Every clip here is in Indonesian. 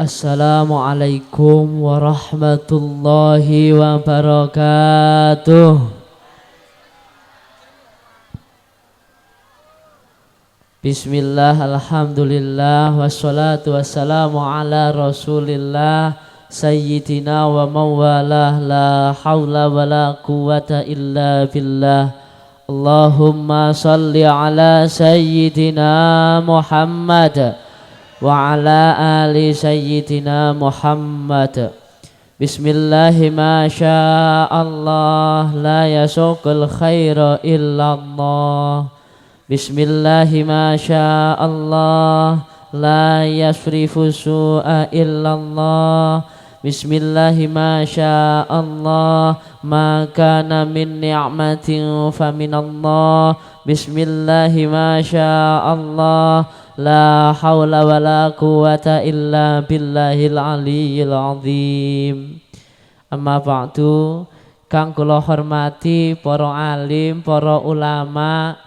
Assalamualaikum warahmatullahi wabarakatuh. Bismillah, alhamdulillah, wassalatu wassalamu ala rasulillah Sayyidina wa mawalah la hawla wa la quwata illa billah Allahumma salli ala Sayyidina Muhammad wa ala ali sayyidina Muhammad Bismillahi ma Allah la yasukul khaira illallah. Bismillahi ma Allah la yasrifu su'a illallah. Bismillahi ma kana min ni'matin faminallah Bismillahi ma Allah كان من نعمة فمن الله بسم الله ما شاء الله La haula wa la quwata illa billahil aliyyil azim. Amma ba'du kang kula hormati para alim, para ulama,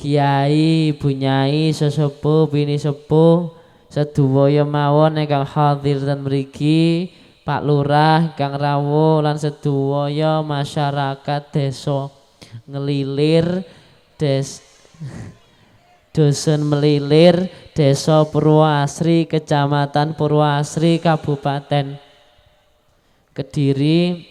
kiai, bunyai, sesepuh, bini sepuh, sedaya mawon ingkang hadir dan mriki, Pak Lurah, Kang Rawo lan sedaya masyarakat desa ngelilir des Dusun Melilir, Desa Purwoasri, Kecamatan Purwoasri, Kabupaten Kediri.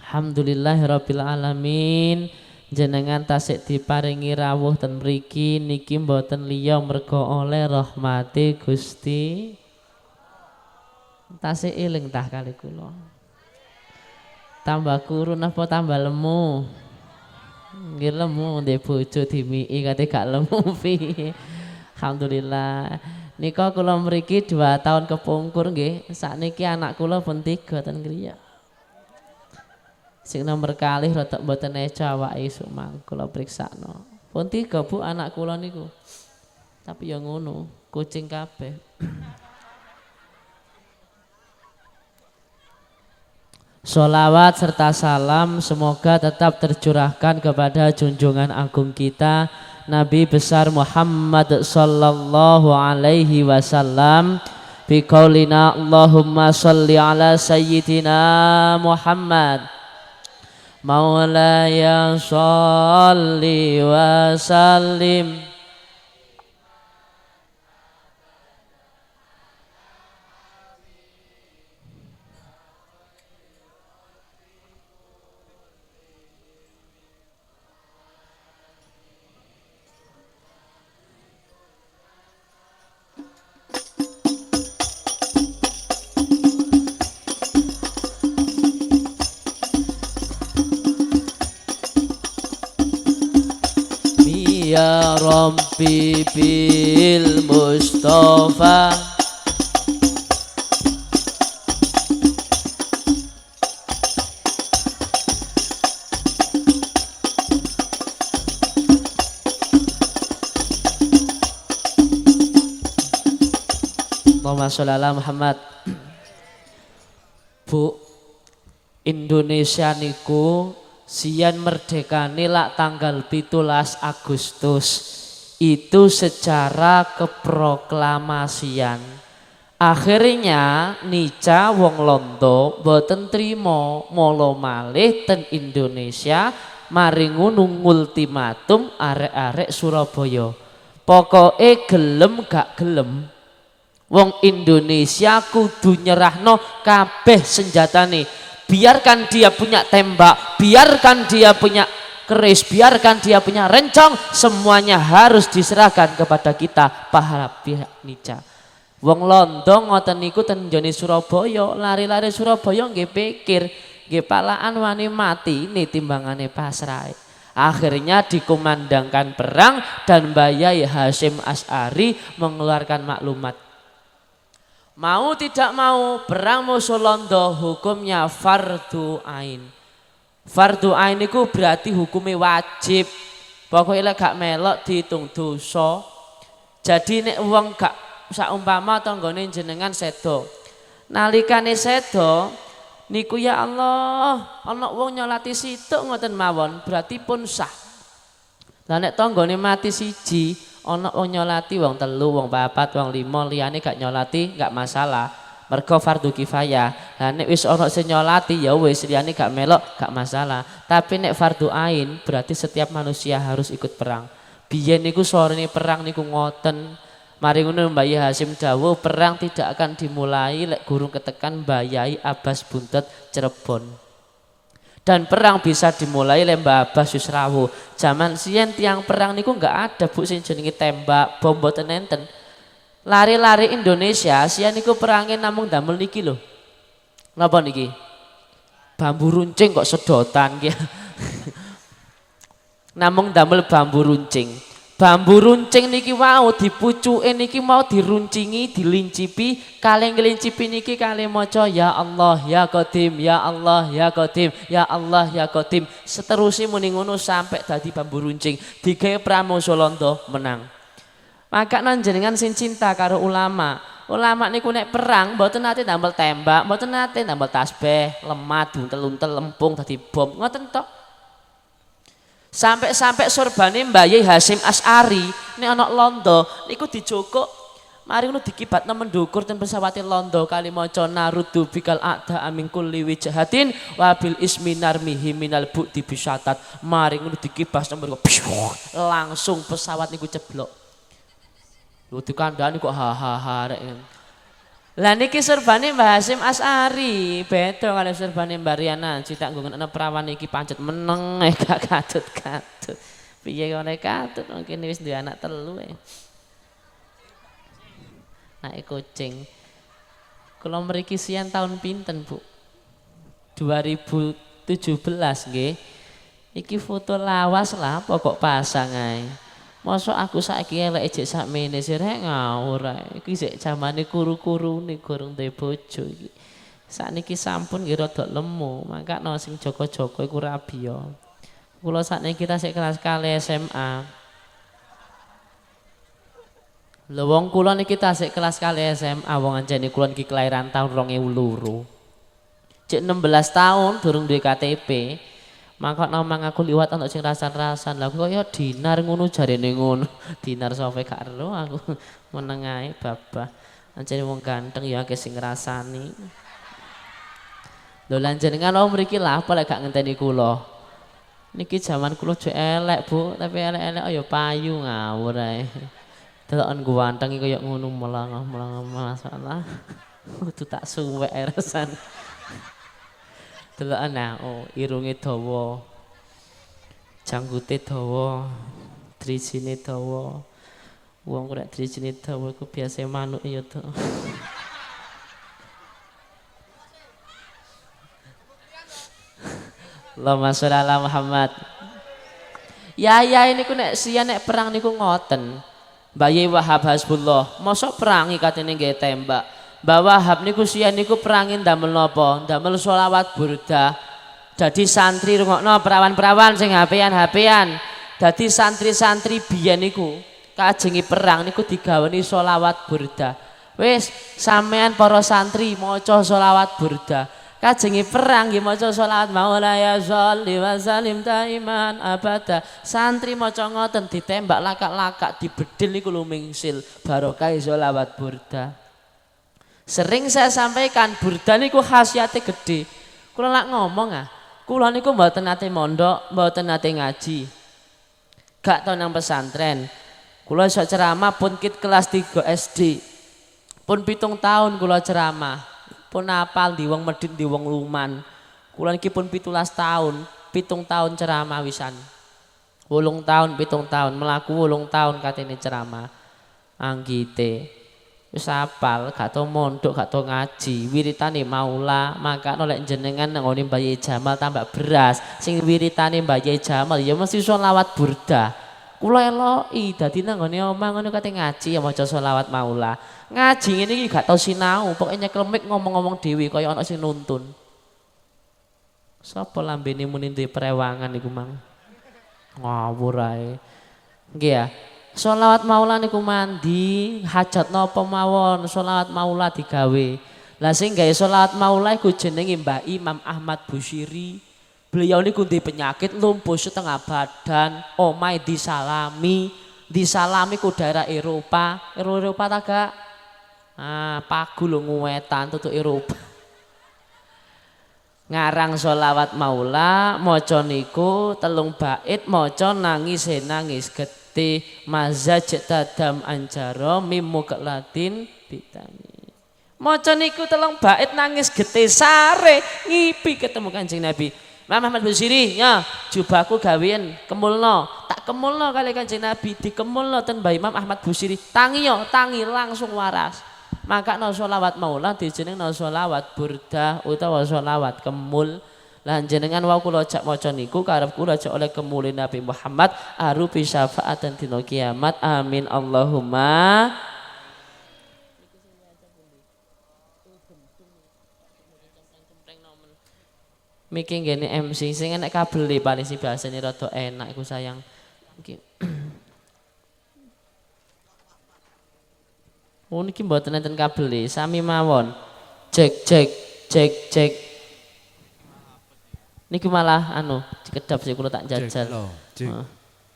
Alhamdulillahirabbil alamin. Jenengan tasik diparingi rawuh ten mriki niki mboten liya mergo oleh rahmati Gusti. Tasik eling tah kali kula. Tambah kurun apa tambah lemu? Nggih lemu ndek bojo dimiki kate gak lemu piye. Alhamdulillah. Nika kula mriki 2 tahun kepungkur nggih. Sakniki anak kula pun 3 ten griya. Sing nomor kalih rada mboten eca awake isuk mang kula priksakno. Pun 3 Bu anak kula niku. Tapi ya ngono, kucing kabeh. Solawat serta salam semoga tetap tercurahkan kepada junjungan agung kita Nabi besar Muhammad sallallahu alaihi wasallam. Biqaulina Allahumma salli ala sayyidina Muhammad. Maulaya salli wa sallim Bil Mustafa. Allahumma Muhammad. Bu Indonesia niku Sian merdeka nilak tanggal 17 Agustus itu secara keproklamasian. Akhirnya Nica wong Londo boten trimo molo malih ten Indonesia maringu nung ultimatum arek-arek Surabaya. Pokoke gelem gak gelem wong Indonesia kudu nyerahno kabeh senjatane biarkan dia punya tembak, biarkan dia punya keris, biarkan dia punya rencong, semuanya harus diserahkan kepada kita para pihak nica. Wong Londo ngoten niku ten jone Surabaya, lari-lari Surabaya nggih pikir, nggih palaan wani mati ini timbangane pasrai. Akhirnya dikumandangkan perang dan Bayai Hasim As'ari mengeluarkan maklumat Mau tidak mau perang musuh londo hukumnya fardu ain. Fardu ain itu berarti hukumnya wajib. Pokoknya gak melok dihitung dosa. Jadi nek uang gak saumpama tanggane jenengan sedo. Nalikane sedo niku ya Allah, ana wong nyolati situk ngoten mawon, berarti pun sah. Lah nek tanggane mati siji, ana wong nyolati wong telu, wong papat, wong lima liyane gak nyolati gak masalah. Mergo fardu kifayah. Lah nek wis ana sing nyolati ya wis liyane gak melok gak masalah. Tapi nek fardu ain berarti setiap manusia harus ikut perang. Biyen niku sorene perang niku ngoten. Mari ngono Mbak Hasim dawuh perang tidak akan dimulai lek gurung ketekan Bayai Abbas Buntet Cirebon. Dan perang bisa dimulai oleh Mbak Abbas Yusrawu. Zaman sian tiang perang niku nggak ada bu sing jenenge tembak bom boten enten. Lari-lari Indonesia sian niku perangin namung damel niki lho. Napa niki? Bambu runcing kok sedotan ki. namung damel bambu runcing. Bambu runcing niki mau dipucuke niki mau diruncingi, dilincipi, kaleng ngelincipi niki kali maca ya Allah ya Qadim, ya Allah ya Qadim, ya Allah ya Qadim. Seterusnya muni ngono sampai tadi bambu runcing. Digawe pramoso londo menang. Maka nan jenengan sing cinta karo ulama. Ulama niku nek perang mboten nate ndamel tembak, mboten nate ndamel tasbih, lemat, untel-untel, lempung dadi bom. Ngoten tok. Sampai-sampai sorbane Mbak Hasim As'ari ini anak londo niku dijokok mari ngono dikibat nemen dukur dan pesawati londo kali maca narudu bikal a'da amin kulli wijahatin wabil ismi narmihi minal bukti bisatat mari ngono dikibas nemen langsung pesawat niku ceblok Lu dikandani kok hahaha rek lah niki serbane Mbah Hasim Asari, beda kalau serbane Mbak Riana, cita nggongen perawan iki pancet meneng eh gak katut-katut. Piye oleh katut mungkin wis duwe anak telu eh. Nah, kucing. Kalau mriki sian tahun pinten, Bu? 2017 nggih. Iki foto lawas lah pokok pasang ae. Masa aku saiki elek ejek sakmene sih rek ngawur ae. Iki sik zamane kuru-kurune gorong duwe bojo iki. Sakniki sampun nggih rada lemu, no sing joko-joko iku rabi ya. Kula sakniki kita sik kelas kali SMA. Lho wong kula niki tasik kelas kali SMA wong anjene kula niki kelahiran tahun 2002. Cek 16 tahun durung duwe KTP. Mangkok nomang aku liwat untuk sing rasan-rasan. Lah kok ya dinar ngono jarene ngono. Dinar sofe gak ero aku meneng ae babah. Anjene wong ganteng ya akeh sing ngrasani. Lho lan jenengan om mriki lah apa lek gak ngenteni kula. Niki zaman kula jek elek, Bu, tapi elek-elek ayo payu ngawur ae. Deloken ganteng kaya ngono melang-melang masalah. Kudu tak suwek rasan. Deloken nah, oh irunge dawa. Janggute dawa. Drijine dawa. Wong rek drijine dawa iku biasa manuk ya to. Allahumma sholli ala Muhammad. Ya ya ini ku nek sia nek perang niku ngoten. Bayi Wahab Hasbullah, mosok perang ikatene nggih tembak. Bahwa Wahab niku sian niku perangin damel napa? Damel solawat burda. Jadi santri rungokno perawan-perawan sing HP-an Jadi santri-santri biyen niku kajengi perang niku digaweni solawat burda. Wis sampean para santri maca solawat burda. Kajengi perang nggih maca selawat maulaya sholli wa salim taiman abada. Santri maca ngoten ditembak lakak-lakak dibedil niku lumingsil barokah selawat burda. Sering saya sampaikan burda niku khasiate gede. Kula lak ngomong ah, kula niku mboten nate mondok, mboten nate ngaji. Gak tau nang pesantren. Kula iso ceramah pun kit kelas 3 SD. Pun pitung tahun kula ceramah. Pun apal di wong medit di wong luman. Kula niki pun pitulas tahun, pitung tahun ceramah wisan. Wolung tahun, pitung tahun, melaku wolung tahun katene ceramah. Anggite wis apal gak tau mondok gak tau ngaji. Wiritane maula maka nolak jenengan ngoni bayi Jamal tambah beras. Sing wiritane bayi Jamal ya mesti sholawat burda. Kula eloki dadi nang ngene omah ngono kate ngaji ya maca sholawat maula. Ngaji ngene iki gak tau sinau pokoknya klemik ngomong-ngomong dewi kaya ana sing nuntun. Sapa lambene muni prewangan iku mang? Ngawur ae. Nggih ya Sholawat maula niku mandi, hajat nopo mawon, sholawat maula digawe. Lah sing gawe sholawat maula iku jenenge Mbak Imam Ahmad Busyiri. Beliau niku di penyakit lumpuh setengah badan, omai disalami, disalami ku daerah Eropa, Eropa tak gak? Ah, pagu lho nguwetan tutuk Eropa. Ngarang solawat maula, maca niku telung bait, maca nangis nangis geti mazaj tadam anjaro mimu latin bitani. Maca niku telung bait nangis gete sare ngipi ketemu Kanjeng Nabi. Imam Ahmad Busiri, ya jubahku gawean kemulno, tak kemulno kali Kanjeng Nabi dikemulno ten Mbah Imam Ahmad Busiri. Tangi yo, tangi langsung waras. Maka no sholawat maula dijeneng no sholawat burdah utawa sholawat kemul. Lan jenengan wau kula cak maca niku karep kula cak oleh kemulin Nabi Muhammad arupi syafaat dan dina kiamat. Amin Allahumma. Miki gini MC sing enek kabel paling si bahasane rada enak iku sayang. Iki. Oh niki mboten enten kabel sami mawon. Cek cek cek cek. Niki malah anu dikedap sih kula tak jajal.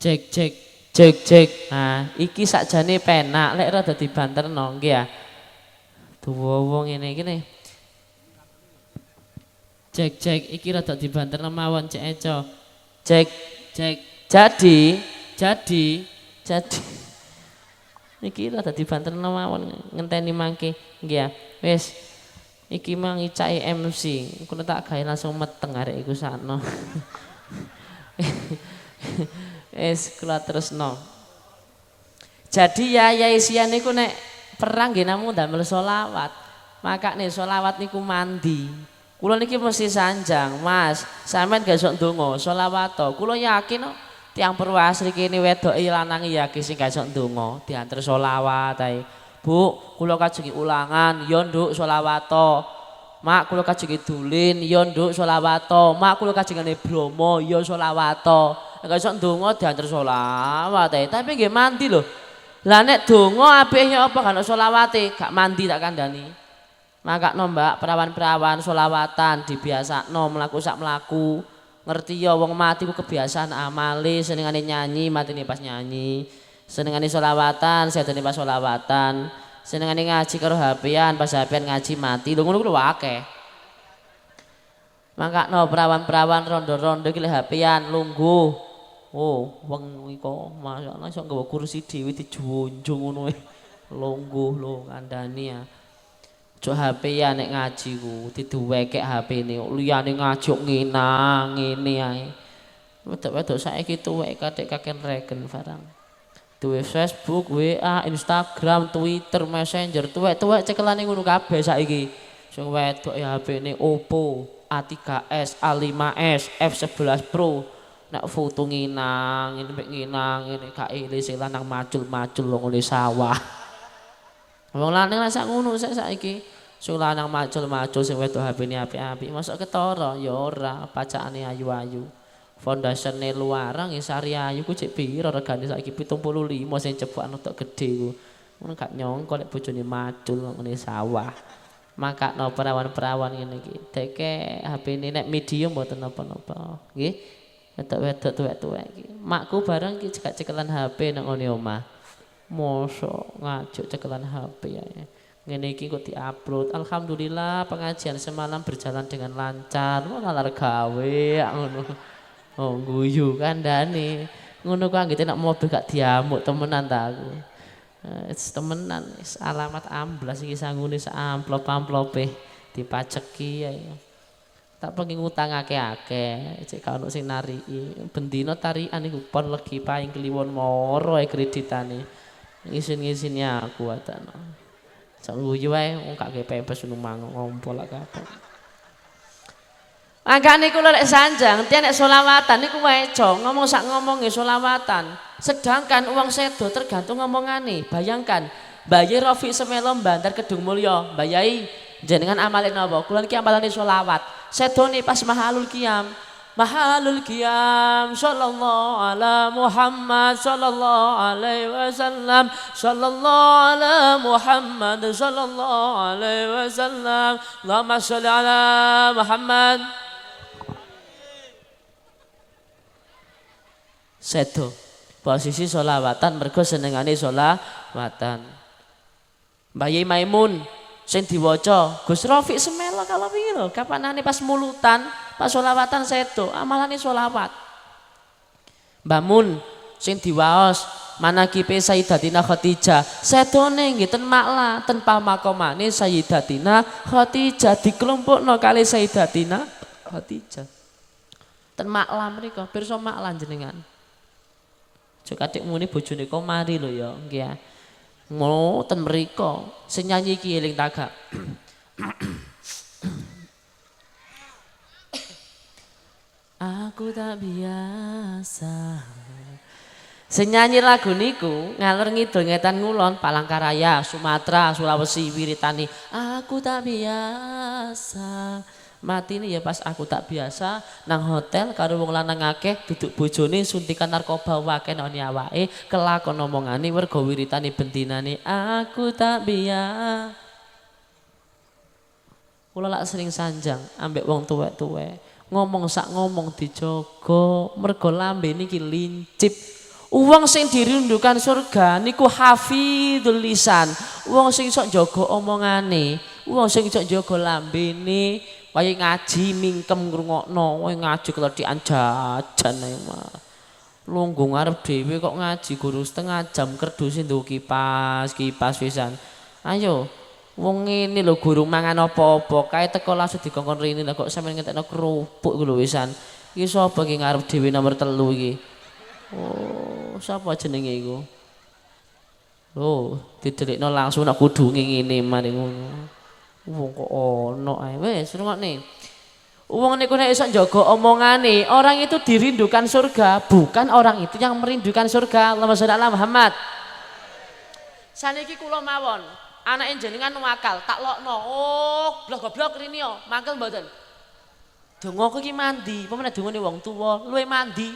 Cek cek cek cek. Nah, iki sakjane penak lek rada dibanterno nggih ya. Tuwa wong ngene iki nih. Cek cek iki rada dibanter mawon cek eco. Cek cek jadi jadi jadi iki rada dibanter mawon ngenteni mangke nggih ya. Wis iki mang icake MC. Kulo tak gawe langsung meteng arek iku sakno. Wis kula terusno. Jadi ya ya isian niku nek perang nggih namung damel selawat. Makane selawat niku mandi. Kulo niki mesti sanjang, Mas. Sampeyan gak sok ndonga, selawat Kulo yakin no, tiang Purwasri kene wedoke lanang yakin sing gak sok ndonga, diantar selawat ae. Bu, kulo kajengi ulangan, yo nduk selawat Mak kulo kajengi dulin, yo nduk selawat Mak kulo kajengane Bromo, yo selawat Gak sok ndonga diantar selawat. Tapi nggih mandi lho. Lah nek donga apike apa kan selawate, gak mandi tak kandhani. Maka no mbak perawan-perawan solawatan dibiasa no melaku sak melaku ngerti ya wong mati ku kebiasaan amali senengane nyanyi mati nih pas nyanyi senengane solawatan saya pas solawatan senengane ngaji karo hapian pas hapian ngaji mati. Lu ngono ku akeh. Maka no perawan-perawan rondo-rondo gile hapian lunggu oh wong iko masyaallah iso nggawa kursi dhewe dijunjung ngono lungguh lo kandhani ya. Cuk HP ya nek ngaji ku diduweke HP ini liyane ngaji nginang ngene ae. Wedok-wedok saiki tuwek katik kaken regen barang. Duwe Facebook, WA, Instagram, Twitter, Messenger, tuwek-tuwek cekelane ngono kabeh saiki. Sing wedok ya HP ini Oppo, A3s, A5s, F11 Pro. Nek foto nginang, ini nginang, ini gak ile sing lanang macul-macul ngene sawah. Wong lanang rasa ngono saiki. Sing lanang macul-macul sing wedok HP-ne apik-apik, masuk ketara ya ora, pacakane ayu-ayu. Fondasione luarang ya sari ayu ku cek piro regane saiki 75 sing cepukan untuk gede ku. Ngono gak nyongko lek bojone macul ngene sawah. Maka no perawan-perawan ngene iki. Deke HP-ne nek medium mboten napa-napa. Nggih. Wedok-wedok tuwek-tuwek iki. Makku bareng iki cekak cekelan HP nang ngene omah. Mosok ngajuk cekelan HP ya. ngene iki kok diupload. Alhamdulillah pengajian semalam berjalan dengan lancar. Wah lalar gawe ngono. Oh guyu kandhane. Ngono kok anggite nek mobil gak diamuk temenan ta aku. It's eh, temenan, is alamat amblas iki sanggune sak amplop-amplope dipaceki ya. Tak pengen ngutang akeh-akeh, cek kalau sing nariki. Bendino tarikan iku pon legi paing kliwon moro e kreditane. Isin-isinnya aku atano. Sak guyu wae wong gak pepes numang ngompol kabeh. Angkane kula lek sanjang, tiyan nek selawatan niku weco, ngomong sak ngomonge selawatan. Sedangkan uang sedo tergantung ngomongane. Bayangkan, Bayi Rofi Semelo Bantar Kedung Mulya, Bayai jenengan amalin napa? Kula niki amalane selawat. Sedone pas mahalul kiam, mahalul qiyam sallallahu ala Muhammad sallallahu alaihi wasallam sallallahu ala Muhammad sallallahu alaihi wasallam Allahumma shalli ala Muhammad Sedo. Posisi solawatan mergo senengane solawatan. Mbah Yai Maimun sing diwaca Gus Rafiq semelo kalau lho? Kapanane pas mulutan pas solawatan sedo? Amalane solawat. Mbah Mun sing diwaos manakipe Sayyidatina Khadijah. Sedone nggih ten makla ten pamakomane Sayyidatina Khadijah. Dikelompokno kali Sayyidatina Khadijah. Ten makla mriku pirsa makla jenengan Cuk adik muni bojone kok mari lho ya nggih ya Ngoten mriku sing nyanyi iki eling tagak. Aku tak biasa. Sing nyanyi lagu niku ngalor ngidul ngetan ngulon Palangkaraya, Sumatera, Sulawesi wiritani. Aku tak biasa mati ini ya pas aku tak biasa nang hotel karo wong lanang akeh duduk bojone suntikan narkoba wake nang awake kelakon omongane mergo wiritane bentinane aku tak biasa kula lak sering sanjang ambek wong tuwek-tuwek ngomong sak ngomong dijogo mergo lambe niki lincip Uang sing dirindukan surga niku hafidul lisan. Uang sing sok jaga omongane, uang sing sok jaga lambene, Wae ngaji mingkem ngrungokno, wae ngaji keledian jajan ae mah. Lungguh ngarep dhewe kok ngaji guru setengah jam kerdus nduk kipas, kipas pisan. Ayo, wong ngene lho guru mangan apa-apa, kae teko langsung dikongkon rene lah kok sampeyan ngetekno kerupuk lho wisan. Iki sapa iki ngarep dhewe nomor telu iki? Oh, sapa jenenge iku? Loh, didelikno langsung nak kudu ngene mari ngono. Wong kok ono ae. Wis rungokne. Wong niku nek iso njaga omongane, orang itu dirindukan surga, bukan orang itu yang merindukan surga. Allahumma sholli ala Muhammad. Saniki kula mawon, anake jenengan wakal, tak lokno. Oh, blok-blok rini yo, mangkel mboten. Donga ku iki mandi, pemene dongane wong tuwa, luwe mandi.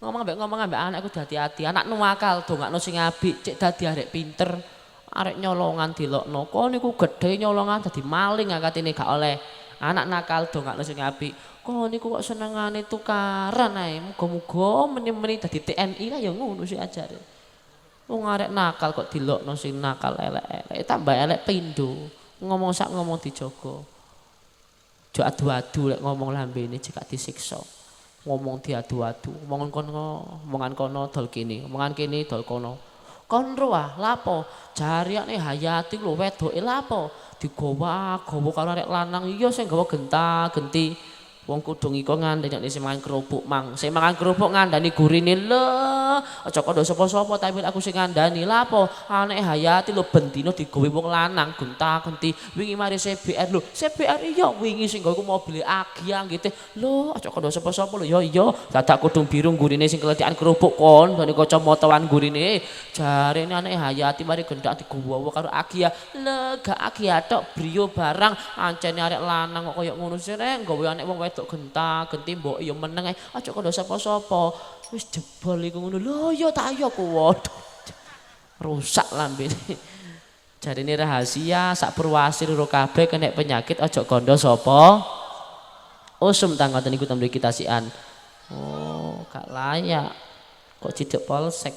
Ngomong ambek ngomong ambek anakku hati-hati, anak nuwakal dongakno sing apik, cek dadi arek pinter arek nyolongan dilokno. Kok niku gedhe nyolongan dadi maling akatine gak oleh anak nakal do gak sing apik kok niku kok senengane tukaran ae. Muga-muga meni-meni dadi TNI lah ya ngono sih ajare. Wong arek nakal kok dilokno sing nakal elek-elek. Tambah elek pindo. Ngomong sak ngomong dijogo. Jo adu-adu lek ngomong lambene jika disiksa. Ngomong diadu-adu. Omongan kono omongan kono dol kene. Omongan kene dol kono kon roah lapo? Jariane hayati lho wedoke lapo? Digawa gawa karo arek lanang. Iya sing gawa genta-genti Wong kudung iko ngandani nek sing mangan kerupuk mang. Sing mangan kerupuk ngandani gurine le. Aja kandha sapa-sapa tapi aku sing ngandani. Lah apa? Anake Hayati lho bendina digawe wong lanang gonta-genti. Wingi mari CBR lho. CBR iya wingi sing gawe mobil Agia gitu. Lho aja kandha sapa-sapa lho. Ya iya. Dadak kudung biru gurine sing keletikan kerupuk kon. Dene kacamataan gurine. Jarene anake Hayati mari gendak digawa karo Agia. Le gak Agia tok brio barang ancene arek lanang kok koyo ngono sih rek gawe anek wong wedok wedok genta genti mbok ya meneng ae. Aja kandha sapa-sapa. Wis jebol iku ngono. Lho ya tak ya waduh. Rusak lambene jadi ini rahasia sak purwasir ro kabeh kena penyakit aja kandha sapa? Usum tanggoten niku tambe kita sian oh gak layak. Kok cidek polsek?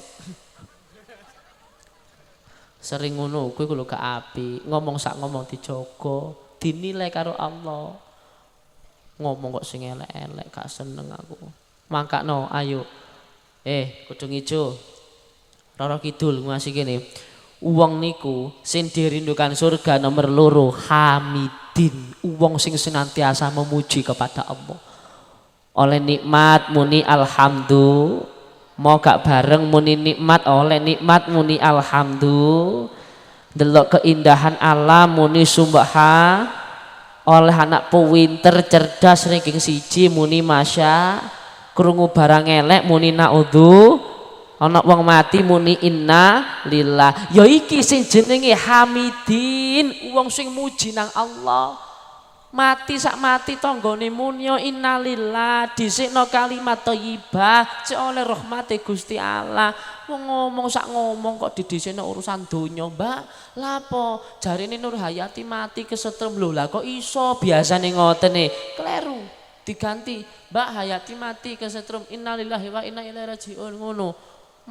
Sering ngono kuwi kulo gak api ngomong sak ngomong dijogo dinilai karo Allah ngomong kok sing elek-elek gak seneng aku. No ayo. Eh kudu ijo Roro Kidul ngasih gini. Uang niku sing dirindukan surga nomor loro hamidin. Uang sing senantiasa memuji kepada Allah. Oleh nikmat muni alhamdulillah. Mau gak bareng muni nikmat oleh nikmat muni alhamdulillah. Delok keindahan Allah muni subhan oleh anak pewinter cerdas ranking siji muni masya. Krungu barang elek muni naudhu ana wong mati muni inna lillah. Ya iki sing jenenge hamidin wong sing muji nang Allah mati sak mati tanggane munyo innalillah dhisikno kalimat thayyibah cek oleh rahmate Gusti Allah. Wong ngomong sak ngomong kok didhisikno urusan donya Mbak. Lapo jarine Nur Hayati mati kesetrum lho lah kok iso? Biasane ngotene kleru diganti. Mbak Hayati mati kesetrum innalillahi wa inna ilaihi rajiun. Ngono.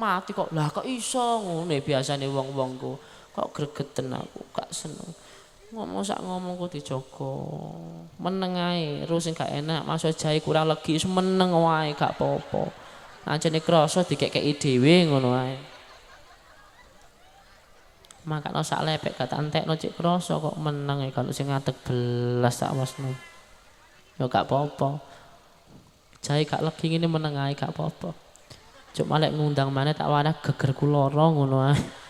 Mati kok. Lah kok iso? Ngono biasane wong-wongku. Kok gregeten aku gak seneng ngomong sak ngomong ku dijogo. Meneng ae terus sing gak enak masuk jahe kurang legi meneng wae gak apa-apa. Ancene krasa dikekeki dhewe ngono ae. Makane sak lepek gak antekno cek krasa kok meneng kalau sing ngadeg belas tak wasmu ya gak apa-apa. Jahe gak legi ngene meneng ae gak apa-apa. Cuma lek ngundang mana tak wadah gegerku loro ngono ae.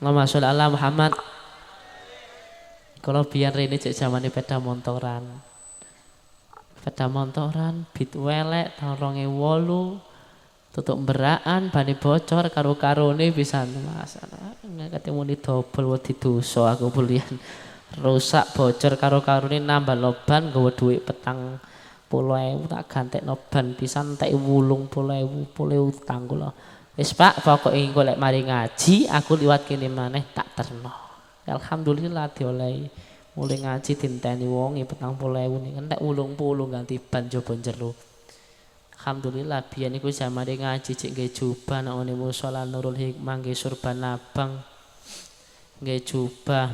Allahumma sholli ala Muhammad. Kalau biar ini cek zaman peda montoran. Peda montoran, bit welek, tahun wolu, tutup beraan, bani bocor, karo ini bisa masalah. Nggak ketemu di double, wedi dosa aku bulian. Rusak bocor karo ini nambah loban, gue duit petang puluh ewu tak gantek no ban pisan tak wulung puluh ewu puluh utang kula wis pak pokoknya golek mari ngaji aku liwat kini maneh tak terno. Alhamdulillah diolehi mulai ngaji dinteni wong nih kan tak wulung puluh ganti ban coba jero Alhamdulillah biar niku zaman ngaji cek gak jubah nak oni musola nurul hikmah gak surban abang gak jubah.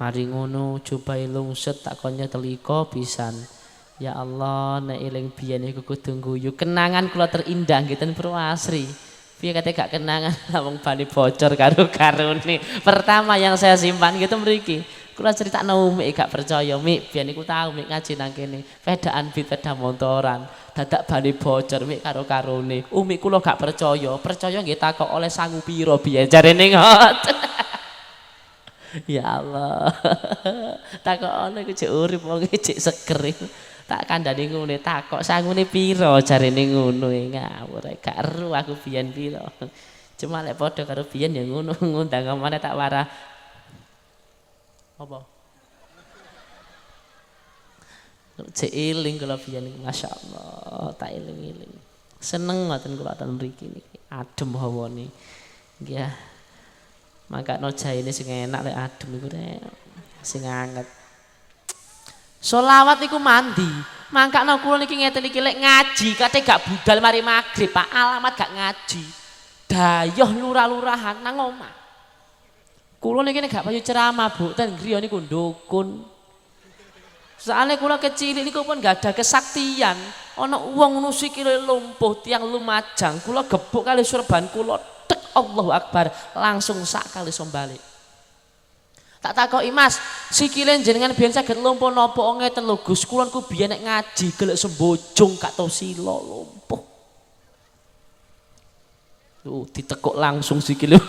Mari ngono jubah set tak konya teliko pisan. Ya Allah, nek eling biyen iku kudu guyu. Kenangan kula terindah ngeten Pro Asri. Piye kate gak kenangan wong bali bocor karo karone. Pertama yang saya simpan gitu mriki. Kula cerita Umi gak percaya, Mi, biyen iku tau Mi ngaji nang kene. Pedaan bit peda motoran. Dadak bali bocor Mi karo karone. Umi kula gak percaya. Percaya nggih takok oleh sangu piro biyen jarene ngoten. ya Allah. takok oleh ku cek urip wong cek seger tak kandhani ngene takok sangune pira jarene ngono e ngawur gak eru aku biyen pira cuma lek padha karo biyen ya ngono ngundang ngomane tak warah. Apa? Cek eling kula biyen masyaallah tak eling-eling. Seneng ngoten kula ten mriki niki. Adem hawane. Nggih mangka no jaine sing enak lek adem iku sing anget Solawat iku mandi. Mangkakno kula niki ngeten iki lek ngaji kate gak budal mari magrib, Pak. Alamat gak ngaji. Dayoh lurah-lurahan nang omah. Kula niki gak payu ceramah, Bu. Ten griya niku ndukun. Soalnya kula kecil niku pun gak ada kesaktian. Ana wong ngono sikile lumpuh, tiang lumajang, kula gebuk kali surban kula tek Allahu Akbar, langsung sak kali sombalik. Tak takoki Mas, sikile jenengan biyen saged lumpuh napa ngeten lho Gus, kula niku biyen nek ngaji gelek sembojong gak tau sila lumpuh. Tuh ditekuk langsung sikile.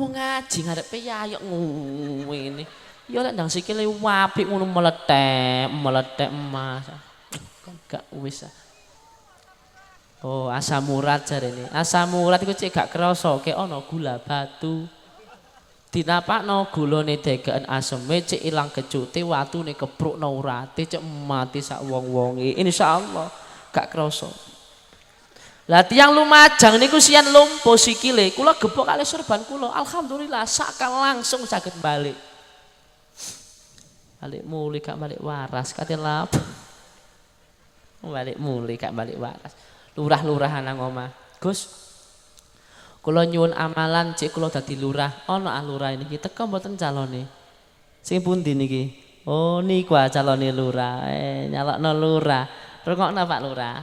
Oh ngaji ngarepe yayok ngene. Ya lek ndang sikile apik ngono meletek, meletek emas. Gak wis ah. Oh, asam urat ini. Asam urat iku cek gak kerasa kayak ono gula batu. Dinapakno gulane degeken aseme cek ilang kecute watune keprukno urate cek mati sak wong-wonge. Insyaallah gak kerasa. Lah tiang lumajang niku sian lumpuh sikile, kula gebok kali serban kula. Alhamdulillah sakal langsung sakit balik. Balik muli gak balik waras kate lap. Balik muli gak balik waras lurah-lurahan nang omah. Gus, kula nyuwun amalan cek kula dadi lurah. Ana ah lurah niki teka mboten calone. Sing pundi niki? Oh niku ah calone lurah. Eh nyalokno lurah. Rungokno Pak Lurah.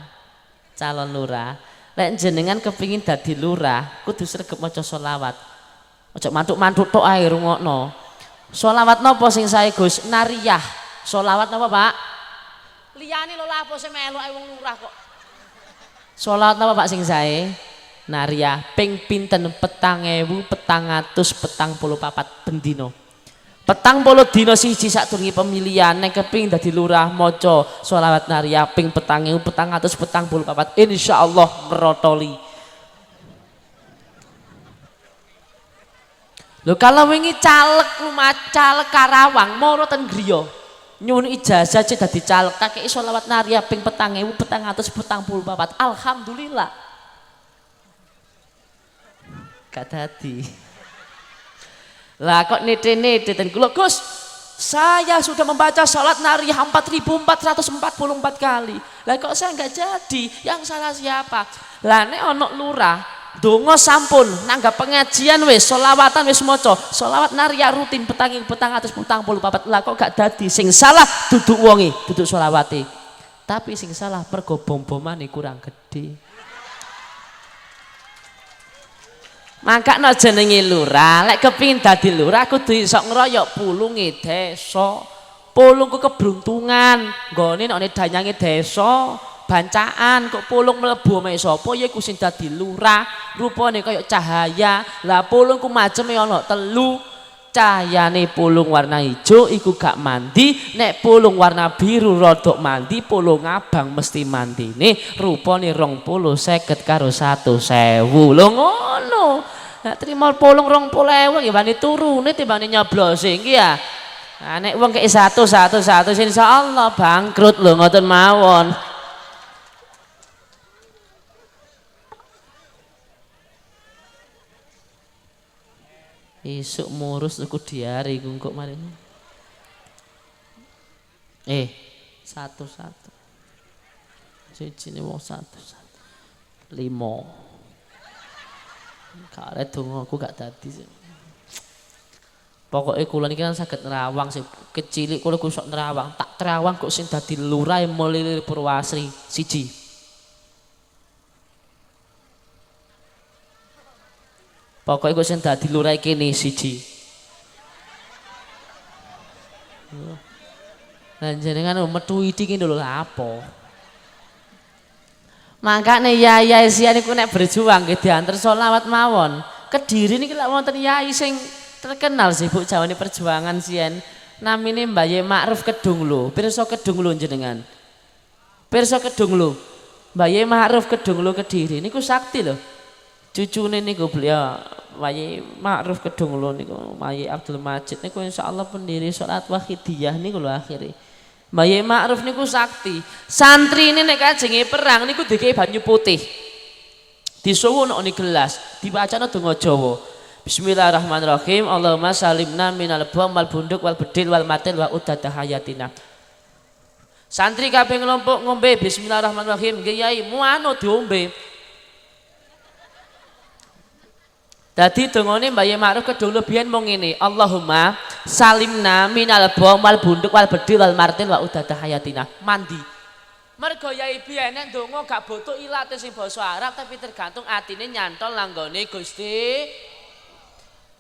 Calon lurah. Lek jenengan kepingin dadi lurah, kudu sregep maca selawat. Aja mantuk-mantuk tok ae rungokno. Selawat napa sing sae Gus? Nariyah. Selawat napa Pak? Liyane lho lah apa sing melu ae lurah kok. Salat napa Pak sing sae? Naria ping pinten petang ewu petang atus petang puluh papat bendino. Petang puluh dino siji turungi pemilihan nek keping dadi lurah moco sholawat naria ping petang ewu petang atus petang puluh papat insyaallah merotoli. Lho kalau wingi caleg lumah caleg Karawang moro ten griya nyuwun ijazah cek dadi caleg. Kakek sholawat naria ping petang ewu petang atus petang puluh papat. Alhamdulillah. Gak dadi. Lah kok nete-nete dan kula Gus saya sudah membaca sholat nariyah 4444 kali. Lah kok saya nggak jadi? Yang salah siapa? Lah nek ono lurah Dongo sampun nanggap pengajian wis solawatan wis moco solawat naria rutin petanging petang atas petang puluh papat. Lah kok gak dadi? Sing salah duduk wongi duduk solawati tapi sing salah pergo bom-boman kurang gede maka no jenengi lurah. Lek kepingin dadi lurah kudu iso ngeroyok pulungi desa. Pulungku keberuntungan. Gone nek danyangi desa bancaan kok pulung mlebu mek sapa ya iku sing dadi lurah rupane kaya cahaya. Lah pulung ku maceme ana telu. Cahayane pulung warna hijau iku gak mandi. Nek pulung warna biru rodok mandi pulung abang mesti mandine. Rupane rong puluh seket karo satu sewu. Lho ngono. Nek terima pulung rong puluh ewu ya bani turune timbane nyoblosi iki ya. Nah, nek wong kayak satu satu satu insya Allah bangkrut. Lho ngoten mawon. Isuk murus aku diari kungkuk mari. Eh, satu-satu. Cici ini mau satu-satu. Limo. Kalau dongo aku gak tadi sih. Pokoknya kula niki kan saged nerawang sing kecil kula kusok nerawang. Tak terawang kok sing dadi lurah Mulili Purwasri siji. Pokoknya kok sing dadi lurah kene siji. Lan jenengan metu iki kene lho apa? Makane yaya sian iku nek berjuang nggih diantar selawat mawon. Kediri niki lak wonten yai sing terkenal sih Bu Jawane perjuangan sian. Namine Mbah Ye Ma'ruf Kedung lho. Pirsa Kedung lho jenengan. Pirsa Kedung lho. Mbah Ye Ma'ruf Kedung lho Kediri niku sakti lho. Cucune niku beliau Wayi Ma'ruf Kedung lho niku Wayi Abdul Majid niku insyaallah pendiri salat wahidiyah niku lho akhire. Wayi Ma'ruf niku sakti. Santri ini nek kajenge perang niku dikei banyu putih. Disuwun ni gelas, dibacana donga Jawa. Bismillahirrahmanirrahim. Allahumma salimna minal bom wal bunduk wal bedil wal matil wa udadah hayatina. Santri kabeh ngelompok ngombe bismillahirrahmanirrahim. Yai, muano diombe. Dadi dongane Mbah Ma'ruf kedung lebihan mung ngene, Allahumma salimna minal bom wal bunduk wal bedil wal martin wa udada hayatina. Mandi. Mergo yai biyen nek donga gak butuh ilate sing basa Arab tapi tergantung atine nyantol langgone Gusti.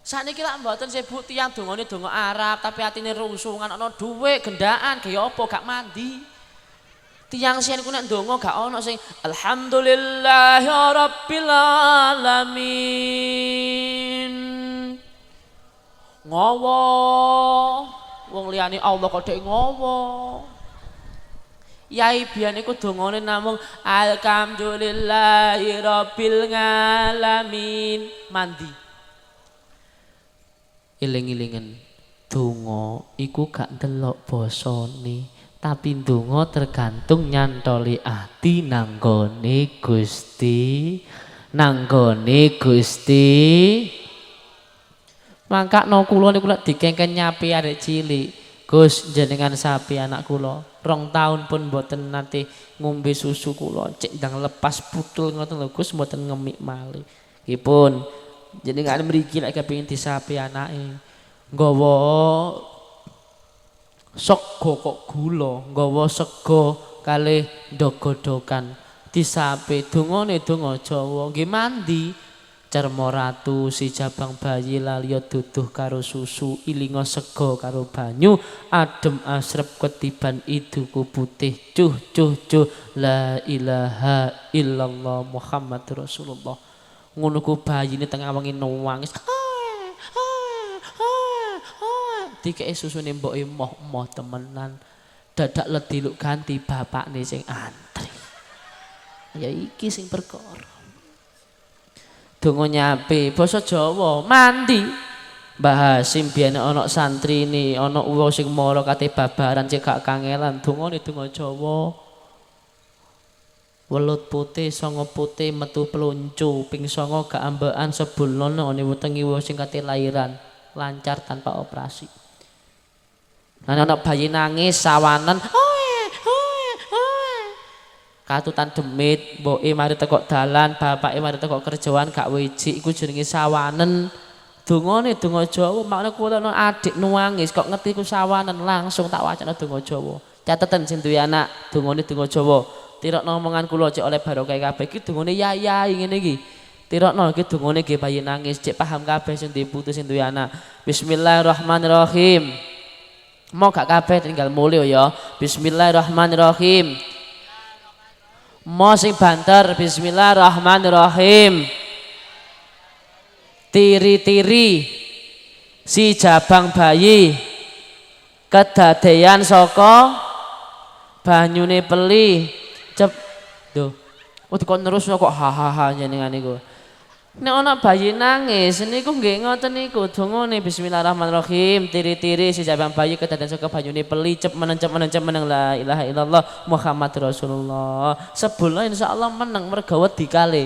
Saniki lak mboten sibuk tiyang dongane donga Arab tapi atine rusungan ana dhuwit gendaan kaya apa gak mandi. Tiang sian ku nek ndonga gak ono sing alhamdulillah ya rabbil alamin. Ngowo. Wong liyane Allah kok dhek ngowo. Yai biyen iku dongane namung alhamdulillahi rabbil alamin. Mandi. Iling-ilingen donga iku gak ndelok basane tapi ndonga tergantung nyantoli ati nanggone Gusti. Nanggone Gusti. Mangka no kula niku lek dikengken nyapi arek cilik. Gus jenengan sapi anak kula. Rong tahun pun mboten nanti ngombe susu kula. Cek ndang lepas putul ngoten lho Gus mboten ngemik malih. Nggih jenengan mriki lek kepengin disapi anake. Nggawa sego kok gula nggawa sego kalih dogodokan disape dongane donga Jawa nggih mandi. Cermo ratu si jabang bayi lalio duduh karo susu ilingo sego karo banyu. Adem asrep ketiban iduku putih. Cuh cuh cuh. La ilaha illallah Muhammad Rasulullah. Ngono ku bayi ini tengah wangi nangis dikei susune mboke moh-moh temenan dadak lediluk ganti bapakne sing antri. Ya iki sing perkara. Donga nyape basa Jawa mandi. Mbah Hasim ana santri ini ana wong sing mara kate babaran cek gak kangelan. Dongane donga Jawa. Welut putih songo putih metu peluncu ping songo gak ambekan sebulana ane wetengi wong sing kate lairan lancar tanpa operasi Anak bayi nangis sawanan, katutan demit, mboke mari tekok dalan, bapake mari tekok kerjaan gak wiji iku jenenge sawanen. Dungane donga Jawa, makne kula adik nuangis kok ngerti ku sawanen langsung tak wacana donga Jawa. Cateten sing duwe anak, dungane donga Jawa. Tirokno omongan kula cek oleh barokah kabeh iki dungane yayai ngene iki. Tirokno iki dungane nggih bayi nangis, cek paham kabeh sing diputus sing duwe anak. Bismillahirrahmanirrahim. Mau gak kabeh tinggal mulio ya. Bismillahirrahmanirrahim. Mau sing banter Bismillahirrahmanirrahim. Tiri-tiri si jabang bayi kedadean saka banyune peli cep tuh oh dikon terus kok hahaha jenengan niku Nek ana bayi nangis niku nggih ngoten niku. Dongane bismillahirrahmanirrahim. Tiri-tiri si jabang bayi kedaden saka banyune pelicep menencep menencep meneng. La ilaha illallah Muhammad Rasulullah. Sebulan insyaallah meneng mergo wedi kali.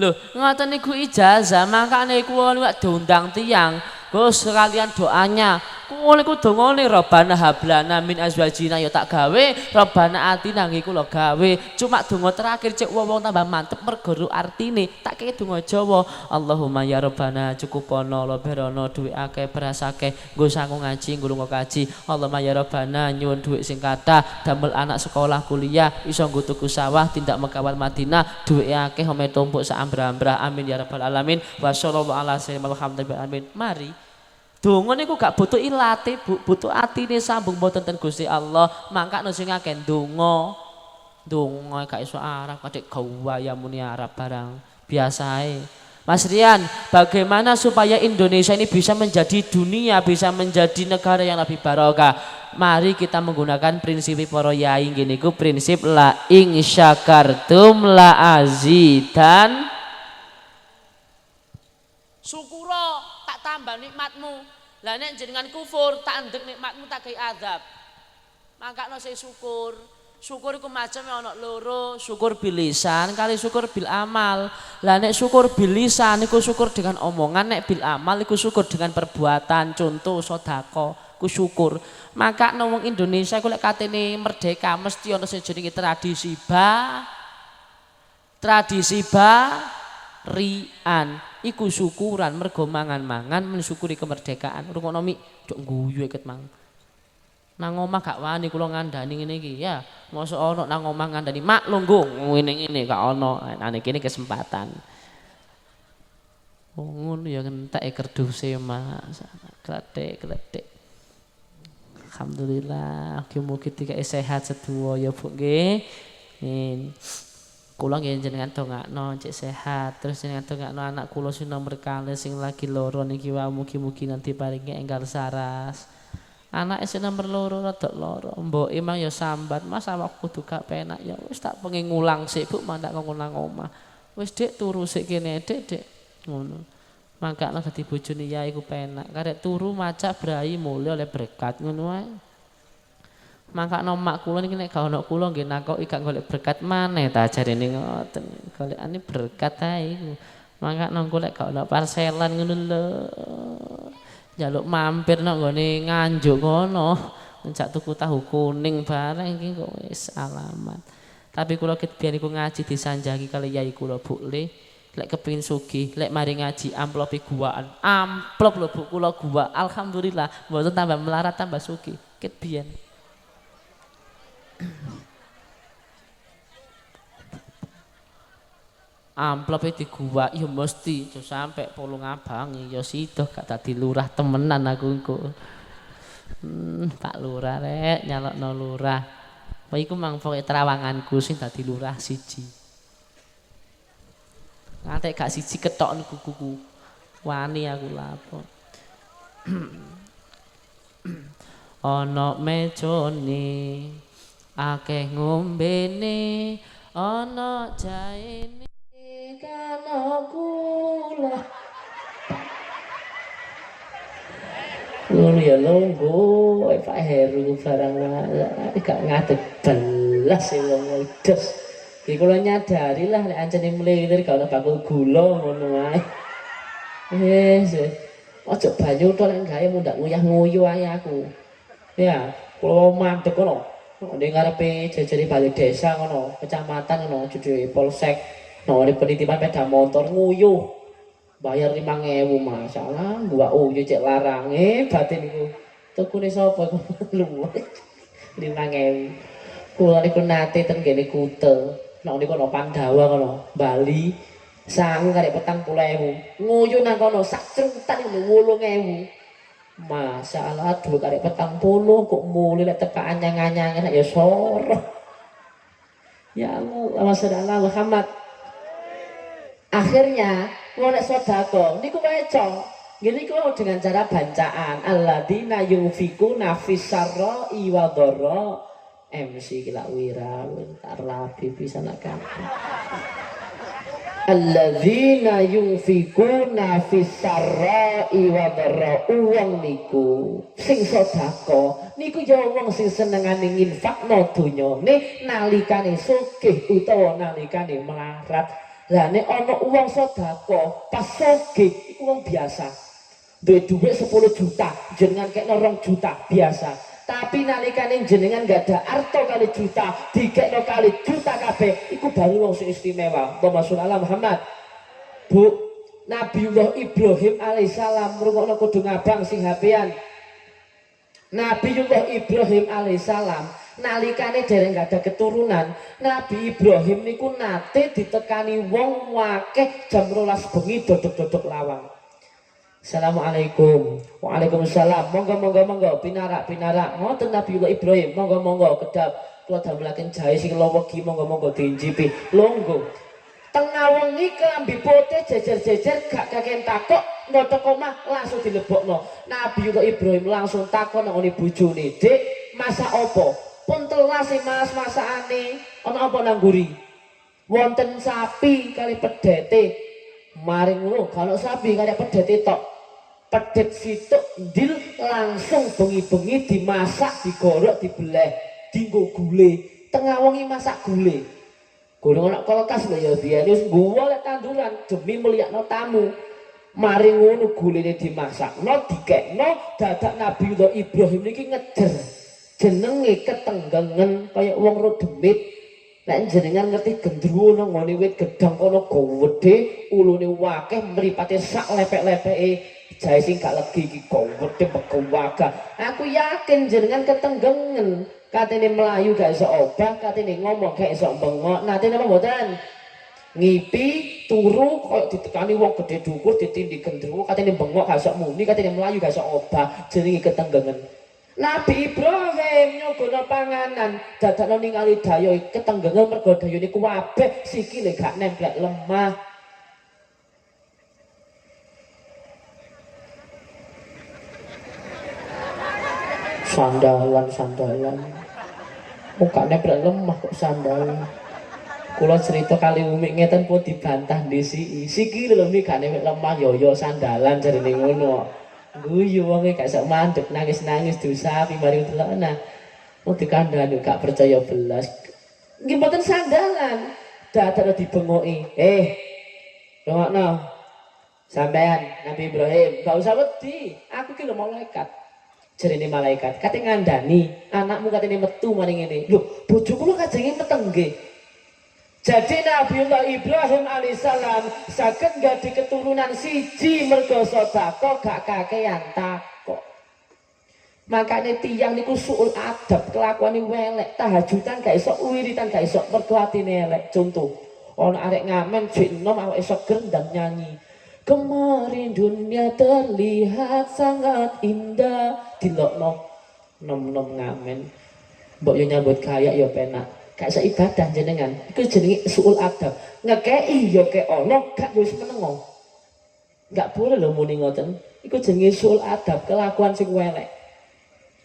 Loh, ngoten niku ijazah, makane kuwi diundang tiang, Gus sekalian doanya Ngono iku dongane Rabbana hablana min azwajina ya tak gawe, Rabbana atina nggih kula gawe. Cuma donga terakhir cek wong tambah mantep mergo artine tak kei donga Jawa. Allahumma ya Rabbana cukupono loberono duwe akeh berasake nggo sangu ngaji nggo kaji. Allahumma ya Rabbana nyuwun duit sing kathah damel anak sekolah kuliah iso nggo tuku sawah tindak mekawal Madinah duwe akeh ome tumpuk sak ambrah-ambrah amin ya rabbal alamin wa sallallahu ala Muhammad amin. Mari Donga niku gak butuh ilate, bu, butuh atine sambung mboten ten Gusti Allah. Mangkane sing akeh donga. Donga gak iso Arab, kadek gawaya muni Arab barang. Biasae. Mas Rian, bagaimana supaya Indonesia ini bisa menjadi dunia, bisa menjadi negara yang lebih barokah? Mari kita menggunakan prinsip para yai gini prinsip la ing syakartum la azidan tambah nikmatmu. Lah nek jenengan kufur, tak ndek nikmatmu tak kei azab. Mangkakno sing syukur. Syukur iku macam ana loro, syukur bilisan kali syukur bil amal. Lah nek syukur bilisan iku syukur dengan omongan, nek bil amal iku syukur dengan perbuatan, contoh sodako, ku syukur. Maka wong Indonesia iku lek katene merdeka mesti ana sing tradisi ba tradisi ba rian iku syukuran mergo mangan-mangan mensyukuri kemerdekaan. Rungokno mi dok guyu iket mang. Nang omah gak wani kula ngandani ngene iki. Ya mosok ana nang omah ngandani. Mak lungguh ngene ngene gak ana ane kene kesempatan. Oh ngono ya entek e kerduse mak. Kletek kletek Alhamdulillah, mugi-mugi tiga sehat sedua ya Bu nggih. Kula nggih jenengan dongakno cek sehat, terus jenengan dongakno anak kula sing nomor kali sing lagi loro niki wae mugi-mugi nanti paringi enggal saras. Anak sing nomor loro rada loro, mbok emang ya sambat, Mas awak kudu gak penak ya wis tak pengen ngulang sik Bu mandak ngulang omah. Wis Dik turu sik kene Dik Dik. Ngono. Mangkakno dadi bojone ya iku penak. Karek turu maca brai mulya oleh berkat ngono wae. Maka mak kula niki nek gak ono kula nggih nakoki golek berkat maneh ta jarene ngoten. Golekane berkat ae. Maka nang kula gak ono parselan ngono lho. Jaluk mampir nang nggone nganjuk ngono. Mencak tuku tahu kuning bareng iki kok wis alamat. Tapi kula ket biyen iku ngaji disanjangi kali yai kula Bukle. Lek kepingin sugih, lek mari ngaji amplop guaan. Amplop lho Bu kula gua. Alhamdulillah, mboten tambah melarat tambah sugih. Ket. Amplop itu gua ya mesti. Jo sampai polong abang ya sido gak tadi lurah temenan aku engko. Hmm, Pak Lurah rek nyalok no lurah. Apa iku mang pokoke terawanganku sing tadi lurah siji. Ngantek gak siji ketok kukuku wani aku lapo ana mejone akeh ngombene ana jaene kana kula Ngono ya nunggu, Pak Heru barang gak ngadeg belas sing wong wedes. Iki kula nyadari lah nek ancene mlilir gak ono bakul gula ngono ae. Wis, aja banyu tok nek gawe mundak nguyah nguyu ae aku. Ya, kula mandek kono Ning ngarepe jejere balik desa ngono, kecamatan ngono, judul polsek. No, di penitipan peda motor nguyuh. Bayar 5000 masalah, gua oh cek larang. Eh, batin iku. Tukune sapa iku? Lu. 5000. Kula niku nate ten kene kute. Nek niku ana Pandawa kono, Bali. Sangu karek petang ewu. Nguyuh nang kono sak crutan iku 8000. Ah, Masya Allah, dua kali petang puluh, kok mulai lihat tepat anyang-anyang, ya soro. Ya Allah, Masya Allah, Muhammad. Akhirnya, lo nek sodako, ini kok kecoh. Ini kok dengan cara bancaan. Alladina yufiku nafisarro iwa doro. MC gila wira, bentar lah, bisa nak kampung. Alladzina yunfikuna fisarra'i wa dharra uang niku. Sing sedekah niku ya wong sing senengane nginfakno donyane nalikane sugih utawa nalikane melarat. Lah nek ana uang sedekah pas sugih wong biasa. Duwe dhuwit 10 juta jenengan kekno 2 juta biasa tapi nalikane jenengan gak ada arto kali juta, dikekno kali juta kabeh, iku baru wong istimewa. Allahumma Allah Muhammad. Bu, Nabiullah Ibrahim alaihissalam merungokno kudu ngabang sing hapean. Nabiullah Ibrahim alaihissalam nalikane dereng gak ada keturunan, Nabi Ibrahim niku nate ditekani wong wakeh jam rolas bengi dodok-dodok lawang. Assalamualaikum. Waalaikumsalam. Monggo monggo monggo pinarak pinarak. Ngoten Nabi Ibrahim. Monggo monggo kedap kula damelaken jahe sing lowegi monggo monggo diincipi. Longgo. Tengah wengi kelambi putih jejer-jejer gak kakek takok ngono omah langsung dilebokno. Nabi Ibrahim langsung takon nang ngene bojone, "Dik, masak apa?" Pun telas Mas masakane. Ana apa nang guri? Wonten sapi kali pedete Maring ngono, kalau sapi kaya pedet tok. Pedet situk dil langsung bengi-bengi dimasak, digorok, dibelah, dinggo gule. Tengah wengi masak gule. Gorong anak kulkas lho ya biyen wis lek tanduran demi mulyakno tamu. Maring ngono gulene dimasakno, dikekno dadak Nabi Ibrahim niki ngejer. Jenenge ketenggengen kaya wong ro demit Nek jenengan ngerti gendruwo nang ngene wit gedang kono gawedhe, ulune wakeh mripate sak lepek-lepeke jahe sing gak legi iki gawedhe megawaga. Aku yakin jenengan ketenggengen. Katene melayu gak iso obah, katene ngomong gak iso bengok. Nate napa mboten? Ngipi, turu koyo ditekani wong gedhe dukur ditindih gendruwo, katene bengok gak iso muni, katene melayu gak iso obah, jenenge ketenggengen. Nabi Ibrahim nyogono panganan, dadakno ningali dayo ketenggengan mergo dayo niku wabeh sikile gak nempel lemah. Sandalan, sandalan. Oh gak nempel lemah kok sandalan. Kula cerita kali umi ngeten pun dibantah disi. Sikile lho nih gak nempel lemah. Yo yo sandalan jarine ngono. Guyu wonge gak sak mandek nangis-nangis dosa mari delokna mau dikandani gak percaya belas. Nggih mboten sandalan. Dadak dibengoki. Eh rungokno. Sampean Nabi Ibrahim gak usah wedi. Aku ki lho malaikat jerene malaikat kate ngandani anakmu katene metu maring ngene lho bojoku lho kajenge meteng nggih jadi Nabiullah Ibrahim alaihissalam sakit gak di keturunan siji mergo sodako gak kakean takok. Makanya tiang niku suul adab kelakuan ini welek tahajudan gak iso wiritan gak iso mergo atine elek. Contoh, orang arek ngamen jek nom awak iso gerendam nyanyi. Kemarin dunia terlihat sangat indah. Dilokno nom-nom ngamen. Mbok yo nyambut kaya yo penak. Gak ibadah jenengan. Iku jenenge suul adab. Ngekei ya ke ono gak wis menengo. Gak boleh lho muni ngoten. Iku jenenge suul adab kelakuan sing welek.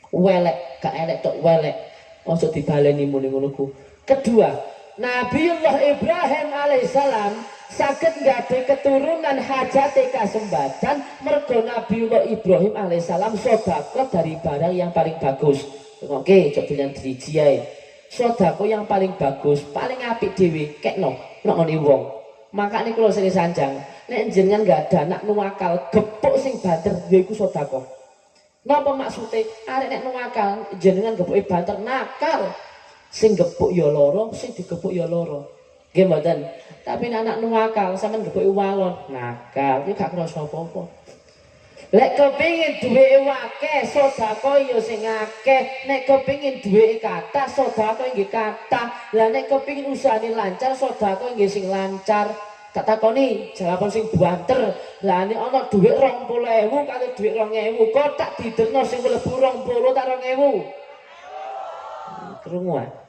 Welek gak elek tok welek. Ojo dibaleni muni ngono kedua Nabiullah Ibrahim alaihissalam sakit nggak ada keturunan hajate kasembatan mergo Nabiullah Ibrahim alaihissalam sodako dari barang yang paling bagus oke coba yang dijiai sodako yang paling bagus, paling apik dewi, kek no, ngoni wong. Makanya kalau sering sanjang, nek jenengan gak ada anak nuwakal, gepuk sing banter, yaiku sodako. Napa maksudnya? Arek nek nuwakal, jenengan gepuk banter, nakal. Sing gepuk ya loro, sing digepuk ya loro. Nggih mboten. Tapi nek anak nuwakal sampean gepuk walon, nakal, iki gak krasa apa-apa. Lek kepingin duweke akeh, sedekah ya sing akeh. Nek kepingin duweke kathah, sedekah nggih kathah. Lah nek kepingin usahane lancar, sedekah nggih sing lancar. Tak takoni jawaban sing banter. Lah nek ana dhuwit 20.000 kali dhuwit 2.000, kok tak didekno sing mlebu 20 tak 2.000. Krungu ah.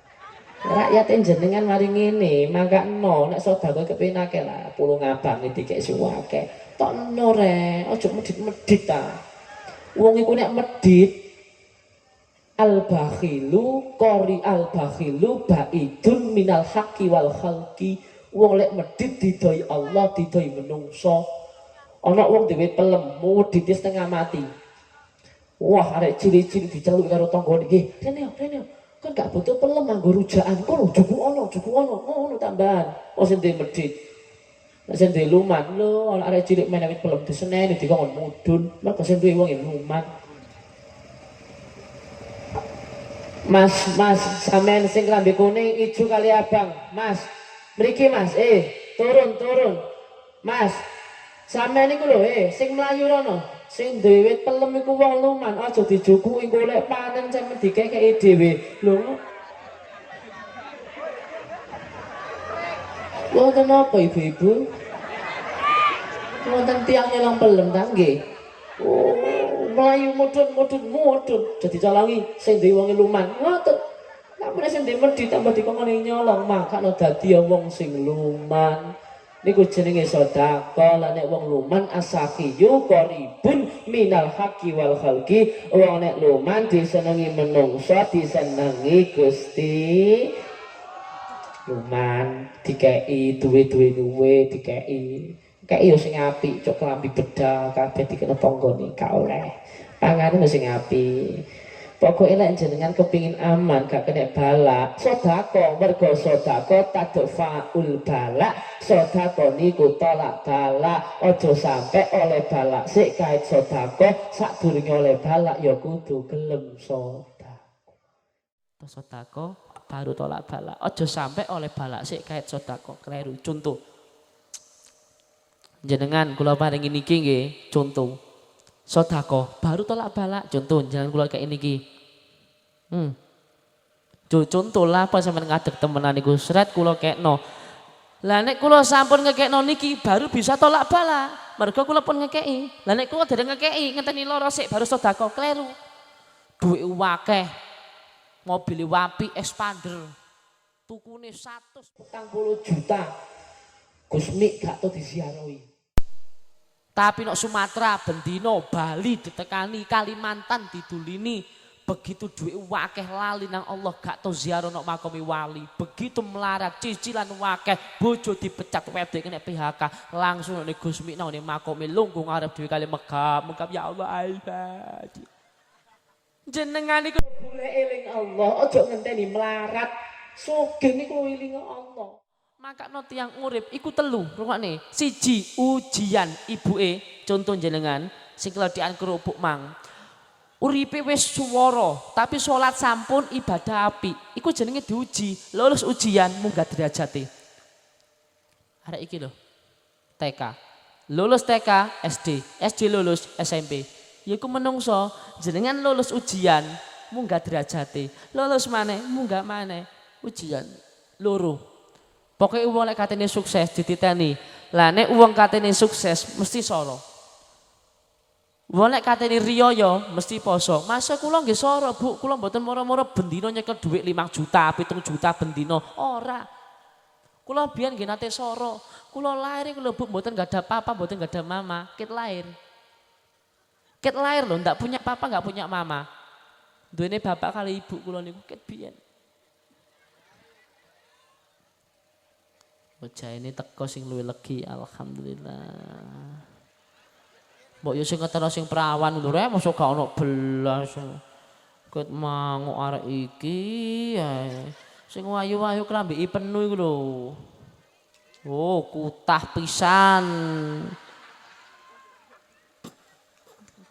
Rakyat jenengan mari ngene, mangka no nek sedekah kepengin akeh lah, pulung abang dikek sing akeh. Tok no re, aja medit-medit ta. Wong iku nek medit al bakhilu qori al bakhilu baidun minal haqqi wal khalqi. Wong lek medit didoi Allah, didoi menungso. Ana wong dhewe pelem, medit setengah mati. Wah, arek cili-cili diceluk karo tanggane nggih. Rene, rene kan gak butuh pelem nganggo rujaan kono juku ono juku ono. Ngono tambahan. Oh sing medit. Nek sing luman lho ana arek cilik main awit pelem diseneni dikon mudun. Mergo sing duwe wong luman Mas, mas, sampean sing klambi kuning, ijo kali abang. Mas, mriki Mas, eh, turun, turun. Mas, sampean iku lho, eh, sing mlayu rono. Sing duwe pelem iku wong luman, aja dijukuki golek panen sampe dikekeki dhewe. Lho. Wonten apa ibu-ibu? Wonten tiang pelem ta nggih? Oh, melayu mudun mudun mudun. Jadi calangi duwe wong luman. Ngoten. Namun sing duwe medhi tambah dikongkon nyolong, makane dadi wong sing luman. Niku jenenge sedekah. Lan wong luman asakiyu qaribun minal haqqi wal khalqi. Wong nek luman disenengi menungso disenengi Gusti luman. Dikei duwe-duwe duwe dikei kei yo sing apik cok klambi bedal kabeh dikene tanggane gak oleh. Pangane sing apik Pokoknya lek jenengan kepingin aman gak kena balak. Sodako mergo sodako taduk faul balak. Sodako niku tolak balak. Ojo sampai oleh balak sik kait sodako sak oleh balak ya kudu gelem sodako. Sodako baru tolak balak. Ojo sampai oleh balak sik kait sodako. Keliru. Contoh. Jenengan kula paring niki nggih contoh sodako. Baru tolak balak contoh jangan keluar kayak ini ki. Hmm. contoh lah apa sampai ngadek temenan iku seret kula kayak no lah nek kula sampun ngekek no niki baru bisa tolak balak mereka kula pun ngekei lah nek kula dari ngekei ngenteni loro sik baru sodako kleru. Duit wakeh. Mobil wapi expander. Tukune 140 juta. Gusmi gak tau disiarawi tapi nok Sumatera, Bendino, Bali ditekani, Kalimantan didulini. Begitu duit wakeh lali nang Allah gak tau ziarah nok makomi wali. Begitu melarat cicilan wakeh bojo dipecat wedek kena PHK langsung nek Gus Mikna nek makomi lungguh ngarep duit kali megap, megap ya Allah alfad. Jenengan iku boleh eling Allah, ojo ngenteni melarat. Sugih niku eling Allah. Maka no tiang urip iku telu nih siji ujian ibu e contoh jenengan sing keladian kerupuk mang. Uripe wis suwara tapi sholat sampun ibadah api iku jenenge diuji lulus ujian munggah derajate. Arek iki lho TK lulus TK SD SD lulus SMP yiku menungso jenengan lulus ujian munggah derajate. Lulus mana munggah mana ujian. Loro Pokoknya uang lek katene sukses dititeni. Lah nek uang katene sukses mesti soro. Uang lek katene riyoyo mesti poso. Masa kula nggih soro, Bu. Kula mboten moro-moro bendino nyekel dhuwit 5 juta, 7 juta bendino. Ora. Kula biyen nggih nate soro. Kula lahir kula Bu mboten gak ada papa, mboten gak ada mama. Kit lahir. Kit lahir loh, ndak punya papa, nggak punya mama. Duene bapak kali ibu kula niku kit biyen. Ini teko sing luwih legi alhamdulillah. Mbok yo sing ketara sing perawan lho rek mosok gak ono belas. Ket mangu arek iki ae. Sing wayu-wayu klambi penuh iku lho. Oh, kutah pisan.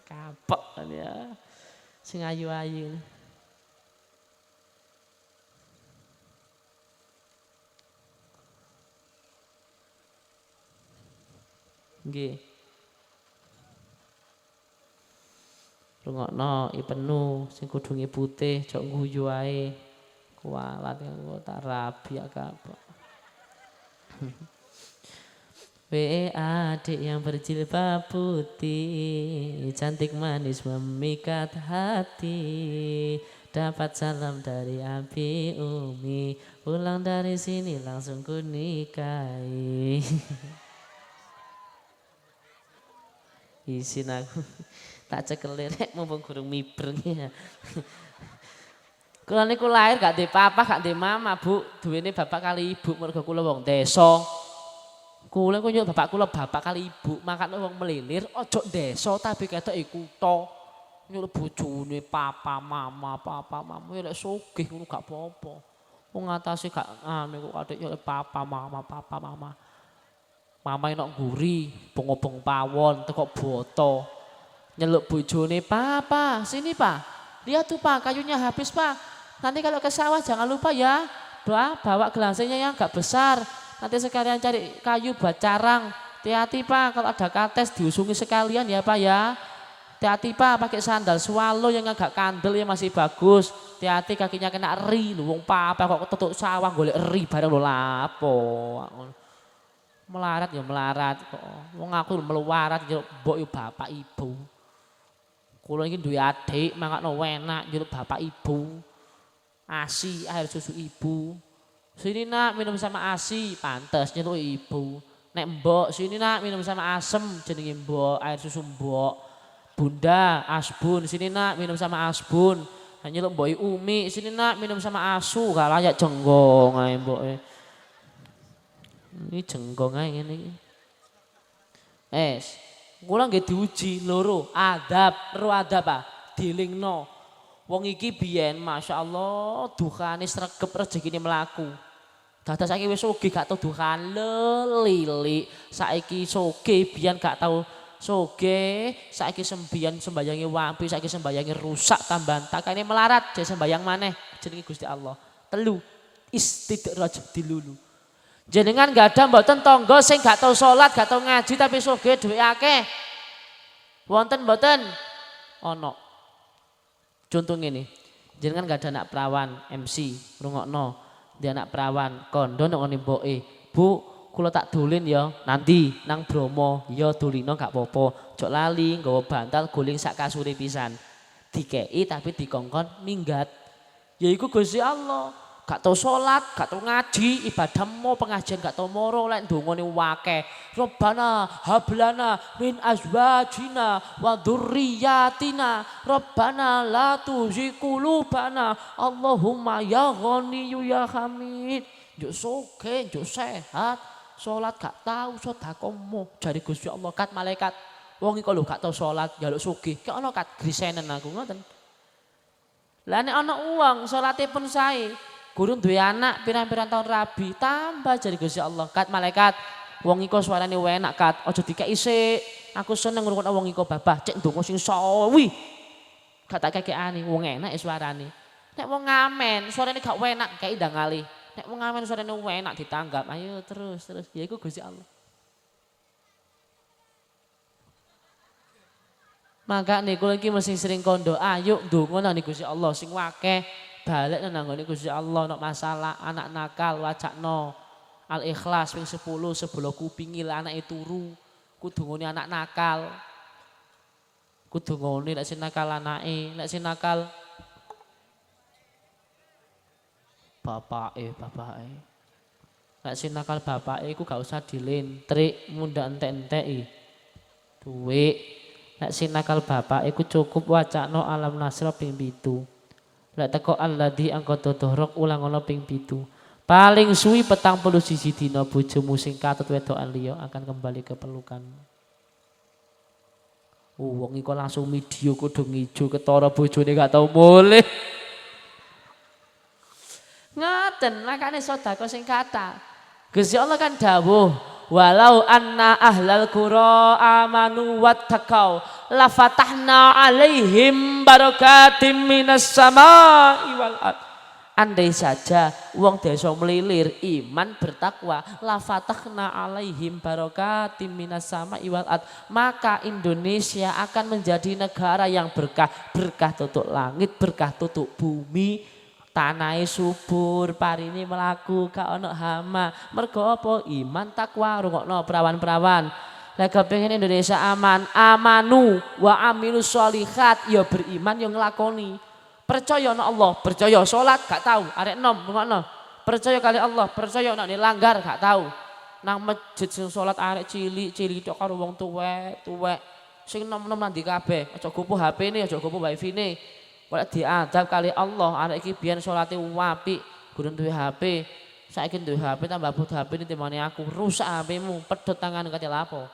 Kapok kan ya. Sing ayu-ayu. Nggih. Rungokno ipenu sing kudunge putih jok guyu ae. Kualat kok tak rabi kabeh. We adik yang berjilbab putih Cantik manis memikat hati Dapat salam dari Abi Umi Pulang dari sini langsung ku nikahi Isin aku tak cekel rek mumpung gurung mibreng ya. Kula niku lahir gak di papa, gak di mama, Bu. Duwene bapak kali ibu mergo kula wong desa. Kula ku nyuk bapak kula bapak kali ibu, makane wong melilir ojo desa tapi ketok iku to. Nyuruh bojone papa mama papa mama ya lek sugih ngono gak apa-apa. Wong ngatasi gak anu kok kadek ya papa mama papa mama. Mama enak guri, bongobong pawon, teko boto. Nyeluk bojone, "Papa, sini, Pak. Lihat tuh, Pak, kayunya habis, Pak. Nanti kalau ke sawah jangan lupa ya, bawa, bawa gelasnya yang agak besar. Nanti sekalian cari kayu buat carang. Hati-hati, kalau ada kates diusungi sekalian ya, Pak ya." Hati-hati Pak, pakai sandal swallow yang agak kandel ya masih bagus. Hati-hati kakinya kena eri, lu papa kok ketutuk sawah golek eri bareng lo lapo melarat ya melarat kok. Wong aku meluarat yo mbok yo bapak ibu. Kula iki duwe adik mangkano enak yo bapak ibu. Asi air susu ibu. Sini nak minum sama asi, pantes nyeluk ibu. Nek mbok sini nak minum sama asem jenenge mbok, air susu mbok. Bunda, asbun, sini nak minum sama asbun. Nyeluk mbok Umi, sini nak minum sama asu, gak layak jenggong ae mbok. Ini jenggong aja ini. Es, kula nggih diuji loro, adab, ro adab ah, dilingno. Wong iki biyen masyaallah duhane sregep rezekine mlaku. Dados saiki wis sugih gak tau duhan lelilik. Saiki sugih biyen gak tau soge saiki sembian sembayangi wampi saiki sembayangi rusak tambahan takane melarat jadi sembayang maneh jenenge Gusti Allah telu istidraj dilulu Jenengan gak ada mboten tonggo sing gak tau sholat, gak tau ngaji tapi soge duwe akeh. Wonten mboten? Ono. Contoh ini, jenengan gak ada anak perawan MC, rungokno. Dia anak perawan, kondo nang ngene mboke. Bu, kula tak dulin ya nanti nang Bromo, ya dulino gak apa-apa. Cok lali nggawa bantal guling sak kasure pisan. Dikei tapi dikongkon minggat. Ya iku Gusti Allah gak tau sholat, gak tau ngaji, ibadah mau pengajian gak tau moro lek ndongone wake. Robbana hablana min azwajina wa dzurriyyatina. Robbana la tuzigh qulubana. Allahumma ya ghaniyyu ya hamid. Yo soge, yo sehat. Sholat gak tau sedekahmu. Jari Gusti Allah kat malaikat. Wong iki lho gak tau sholat, jaluk sugih. Kok ana kat grisenen aku ngoten. Lah nek ana uang salate pun sae, Gurung duwe anak pirang-pirang tahun rabi, tambah jadi Gusti Allah. Kat malaikat, wong iko suarane enak kat, aja dikeki sik. Aku seneng ngrungokno wong iko babah, cek ndonga sing sawi. Gak tak kekekane, wong enak e suarane. Nek wong ngamen, suarane gak enak kayak ndang kali. Nek wong ngamen suarane enak ditanggap, ayo terus terus. Ya iku Gusti Allah. Maka niku lagi mesti sering kondo, ayo ndonga nang Gusti Allah sing wakeh balik nang nggone Gusti Allah nok masalah anak nakal wajakno al ikhlas ping 10 sebelah kupingi lah anake turu. Kudu ngene anak nakal. Kudu ngene nek sing nakal anake nek sing nakal bapake bapake. Nek sing nakal bapake iku gak usah dilentrik munda entek-enteki. Duwe nek sing nakal bapake iku cukup wacakno alam nasra ping 7 Lek teko alladzi angkata tuhrok ulang ana ping pitu. Paling suwi petang puluh sisi dina bojomu sing katut wedokan liya akan kembali ke pelukan. Uh, wong iku langsung video kudu ngijo ketara bojone gak tau mulih. Ngaten, makane sedekah sing kata. Gusti Allah kan dawuh, walau anna ahlal qura amanu wattaqau la fatahna alaihim barakatim minas samai wal ard. Andai saja wong desa melilir iman bertakwa la fatahna alaihim barakatim minas sama iwal maka Indonesia akan menjadi negara yang berkah. Berkah tutup langit berkah tutup bumi tanai subur parini melaku gak ono hama. Mergo apa? Iman takwa rungokno perawan-perawan lagi pengen Indonesia aman. Amanu wa aminu sholihat. Ya beriman yang ngelakoni. Percaya no Allah percaya sholat gak tahu. Arek nom rungokno percaya kali Allah percaya nak langgar gak tahu. Nang masjid sing sholat arek cilik cilik tok karo wong tuwek tuwek sing nom-nom nanti kabeh? Aja gopo HP ne aja gopo wifi ne. Walau diadab kali Allah, anak iki biyen salate wapi, gurun duwe HP. Saiki duwe HP tambah but HP ini timane aku, rusak HP-mu, pedot tangan kate lapo.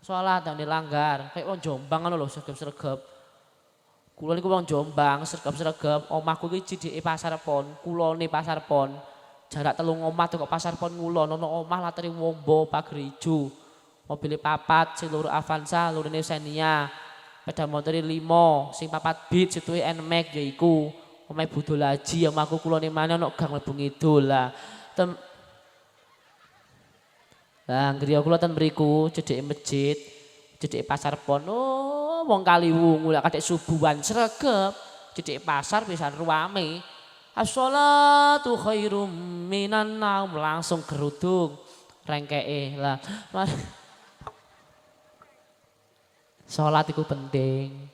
Salat dan dilanggar, kayak wong Jombang ngono lho, sregep-sregep. Kula niku wong Jombang, sregep-sregep, omahku iki cidike pasar pon, kulone pasar pon. Jarak telung omah kok pasar pon ngulon, ono omah lateri wombo pager ijo. Mobil papat, sing loro Avanza, lurine Xenia sepeda motor limo sing papat beat situ nmax ya iku omahe budul haji ya aku kulone mana ono gang mlebu ngidul lah lah griya kula ten mriku cedheke masjid cedheke pasar pon. Oh wong kaliwungu lek kadek subuhan sregep cedheke pasar pisan ruame. As-shalatu khairum minan naum langsung gerudung. Rengkeke lah. Sholat itu penting.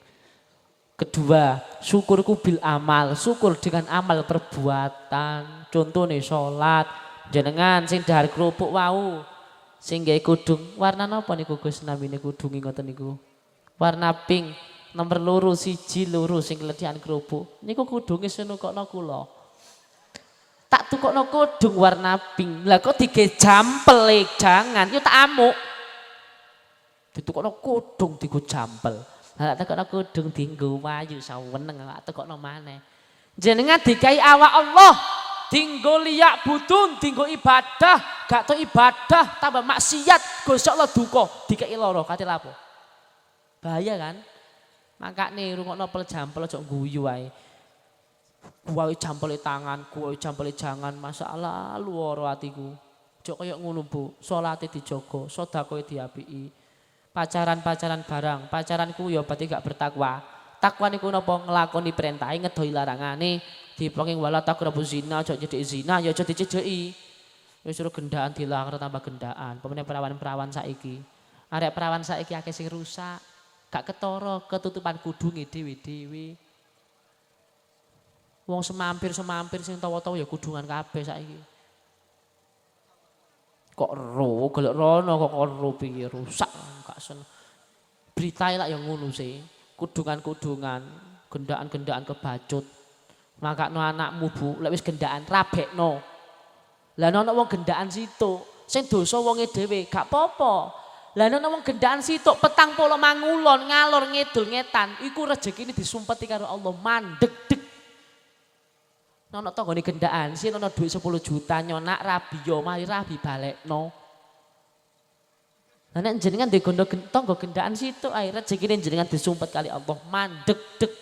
Kedua, syukurku bil amal, syukur dengan amal perbuatan. Contoh nih sholat, jenengan sing dari kerupuk wau, sing gawe kudung. Warna apa niku Gus namine kudung ngoten niku? Warna pink, nomor loro siji loro sing keledian kerupuk. Niku kudunge senukokno kula. Tak tukokno kudung warna pink. Lah kok dige jampel jangan, yo tak amuk ditukokno kudung digo jampel. Lah tekokno kudung dinggo wayu saweneng lak tekokno maneh. Jenengan dikai awak Allah dinggo liyak budun, dinggo ibadah, gak to ibadah tambah maksiat, Gusti Allah duka dikai lara kate lapo. Bahaya kan? Makane rungokno pel jampel aja guyu wae. Kuwi jampel tangan, kuwi jampel jangan, masalah luar atiku. Jok kaya ngono Bu, salate dijogo, sedekah diapiki pacaran-pacaran barang. Pacaranku ya berarti gak bertakwa. Takwa niku napa nglakoni perintah ngedoi larangane, diplonging wala taqrabu zina, aja jadi zina, ya aja dicejeki. Wis suruh gendaan dilarang tambah gendaan. Pemene perawan-perawan saiki. Arek perawan saiki akeh sing rusak. Gak ketara ketutupan kudunge dhewe-dhewe. Wong semampir semampir sing tawa-tawa ya kudungan kabeh saiki. Kok ro, golek rono kok ro piye rusak gak sen. Berita lah yang ngono sih. Kudungan-kudungan, gendaan-gendaan kebacut. Maka no anakmu bu, lek wis gendaan rabekno. Lah ono wong gendaan situ, sing dosa wonge dhewe gak popo. Lah ono wong gendaan situ petang polo mangulon ngalor ngidul ngetan, iku rezekine disumpeti karo Allah mandek dek Nono tanggane gendaan, sih nono duit 10 juta nyonak rabi yo mari rabi balekno. Lah nek jenengan di gondo tangga gendaan situ ae rezekine jenengan disumpet kali Allah mandek dek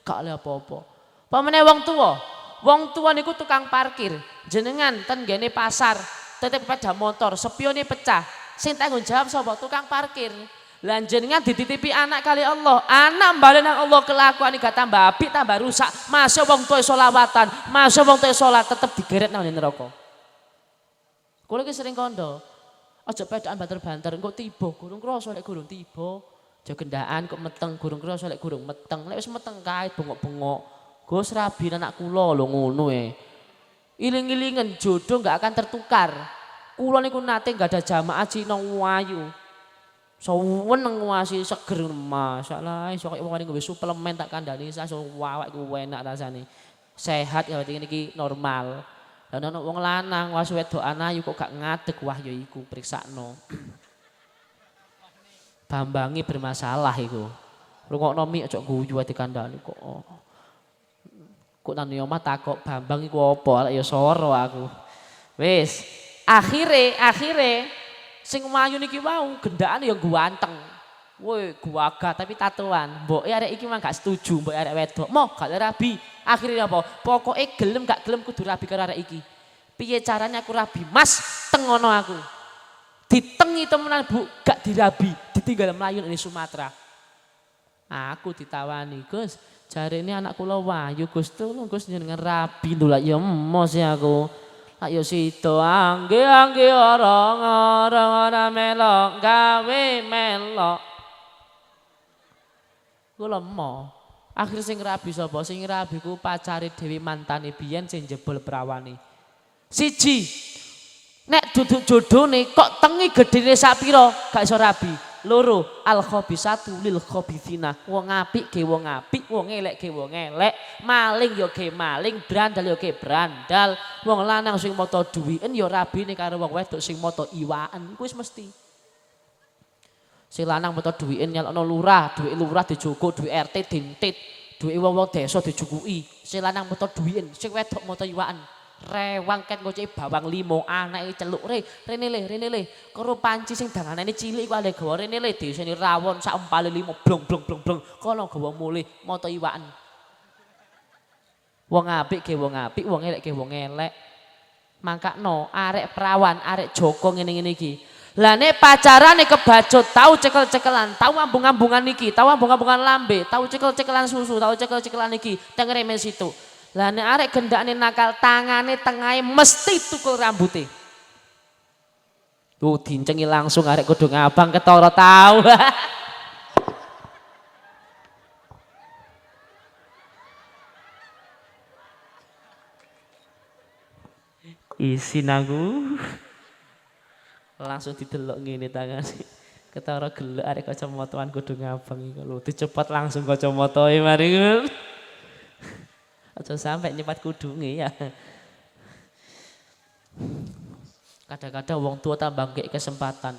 gak oleh apa-apa. Pamane wong tua, wong tua niku tukang parkir. Jenengan ten gene pasar, tetep sepeda motor, sepione pecah. Sing tanggung jawab sapa? Tukang parkir. Lan jenengan dititipi anak kali Allah. Anak nang Allah kelakuan gak tambah api tambah rusak. Masya wong tuwa solawatan, masya wong tuwa sholat tetep digeret nang neraka. Iki sering kondo. Aja pedaan banter-banter engko tiba gurung krasa lek gurung tiba. Aja gendaan kok meteng gurung krasa lek gurung meteng. Lek meteng kae bengok-bengok. Gus rabi anak kula lho ngono e. Iling-ilingen jodoh gak akan tertukar. Kula niku nate gak ada jamaah Cina wayu. Saweneng nguasi seger masalah iso kaya wong ngombe suplemen tak kandhani so wawak iku enak rasane. Sehat ya berarti iki normal. Lah ono wong lanang was wedokan ayu kok gak ngadeg wah ya iku priksakno. Bambangi bermasalah iku. Rungokno mi aja guyu ati kandhani kok. Kok nang omah takok Bambang iku apa? Ya soro aku. Wis, akhire akhire Sing mayu niki wau gendaan ya ganteng. Woi, gua tapi tatuan. Mbok arek iki mah gak setuju, mbok arek wedok. Mo gak rabi. Akhirnya apa? Pokoknya gelem gak gelem kudu rabi karo arek iki. Piye caranya aku rabi? Mas, tengono aku. Ditengi temenan Bu, gak dirabi, ditinggal melayu ini Sumatera. Aku ditawani, Gus. Jari ini anak kula wayu Gus tolong Gus jenengan rabi lho lah ya emos ya aku. Lah ya sida angge angge orang-orang ora melok gawe melok. Kula mau. Akhir sing rabi sapa? Sing rabi ku pacare Dewi mantane biyen sing jebol perawane. Siji. Nek duduk jodone kok tengi gedene sapira gak iso rabi. Loro, al khabisatu lil khabithina. Wong apik ge wong apik, wong elek ge wong elek, maling yo ge maling, brandal yo ge brandal. Wong lanang sing moto duwien yo rabine karo wong wedok sing moto iwaan. Iku wis mesti. Sing lanang moto duwien nyalokno lurah, duwik lurah dijukuk, duwik RT dintit, duwik wong-wong desa dijukuki. Sing lanang moto duwien, sing wedok moto iwaan. Rewang ket ngoceki bawang limo, anake celuk re, rene le, rene le. Karo panci sing danganane cilik ku ale gawa rene le desene rawon sak empale limo blong blong blong blong. Kono gawa mulih moto iwaken. Wong apik ge wong apik, wong elek ge wong elek. Mangkakno arek perawan, arek Joko ngene-ngene iki. Lah nek pacarane kebacut, tahu cekel-cekelan, tahu ambung-ambungan iki, tahu ambung-ambungan lambe, tahu cekel-cekelan susu, tahu cekel-cekelan iki, tengere men situ. Lah nek arek gendakne nakal, tangane tengahe mesti tukul rambute. Tuh dincengi langsung arek kudu ngabang ketara tahu. Isin aku. Langsung didelok ngene tangane. Ketara gelek arek kacamataan kudu ngabang iku lho. Dicepat langsung kacamatae mari. Aja sampai nyepat kudunge ya. Kadang-kadang wong tua tambah kayak kesempatan.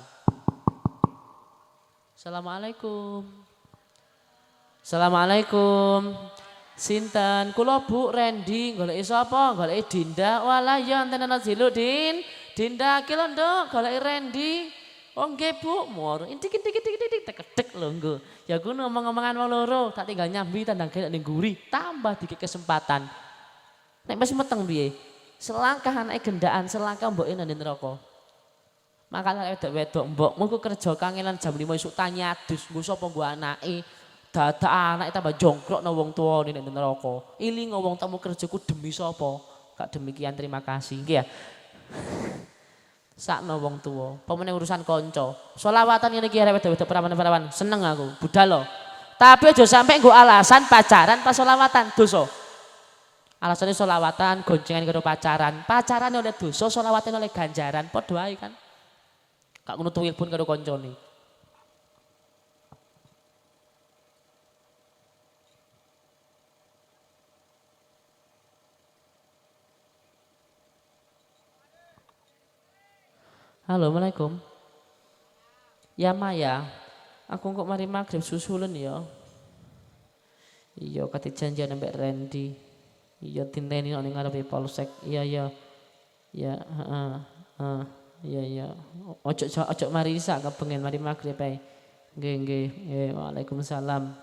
Assalamualaikum. Assalamualaikum. Sinten, kula Bu Randy golek sapa? Golek Dinda. Walah ya enten Din. Dinda ki lho Nduk, golek Randy. Oh nggih Bu, mor. Intik intik intik intik tekedek lho nggo. Ya ku ngomong-ngomongan wong loro, tak tinggal nyambi tandang gelek ning guri, tambah dikit kesempatan. Nek wis meteng piye? Selangkah anake gendaan, selangkah mbok nang neraka. Makanya wedok-wedok mbok mengko kerja kangelan jam 5 esuk tanya adus, nggo sapa nggo anake. Dadak anake tambah jongkrok nang wong tuane ning neraka. Iling wong tamu kerjaku demi sapa? Kak demikian terima kasih. Nggih ya. Sakno wong tua. Pemene urusan konco. Solawatan ini kira wedok-wedok perawan-perawan. Seneng aku, budal loh. Tapi aja sampai nggo alasan pacaran pas solawatan dosa. Alasannya solawatan, goncengan karo pacaran. Pacaran oleh dosa, solawatan oleh ganjaran. Padha kan. Kak ngono tuwil pun karo koncone. Halo, Assalamualaikum. Ya Maya, aku kok mari maghrib susulen ya. Iya, kate janjian mbak Randy. Iya, tinteni ning ngarepe polsek. Iya, iya. Ya, heeh. Heeh. Iya, iya. Ojo ojo mari isa kepengen mari maghrib ae. Nggih, nggih. Eh, Waalaikumsalam.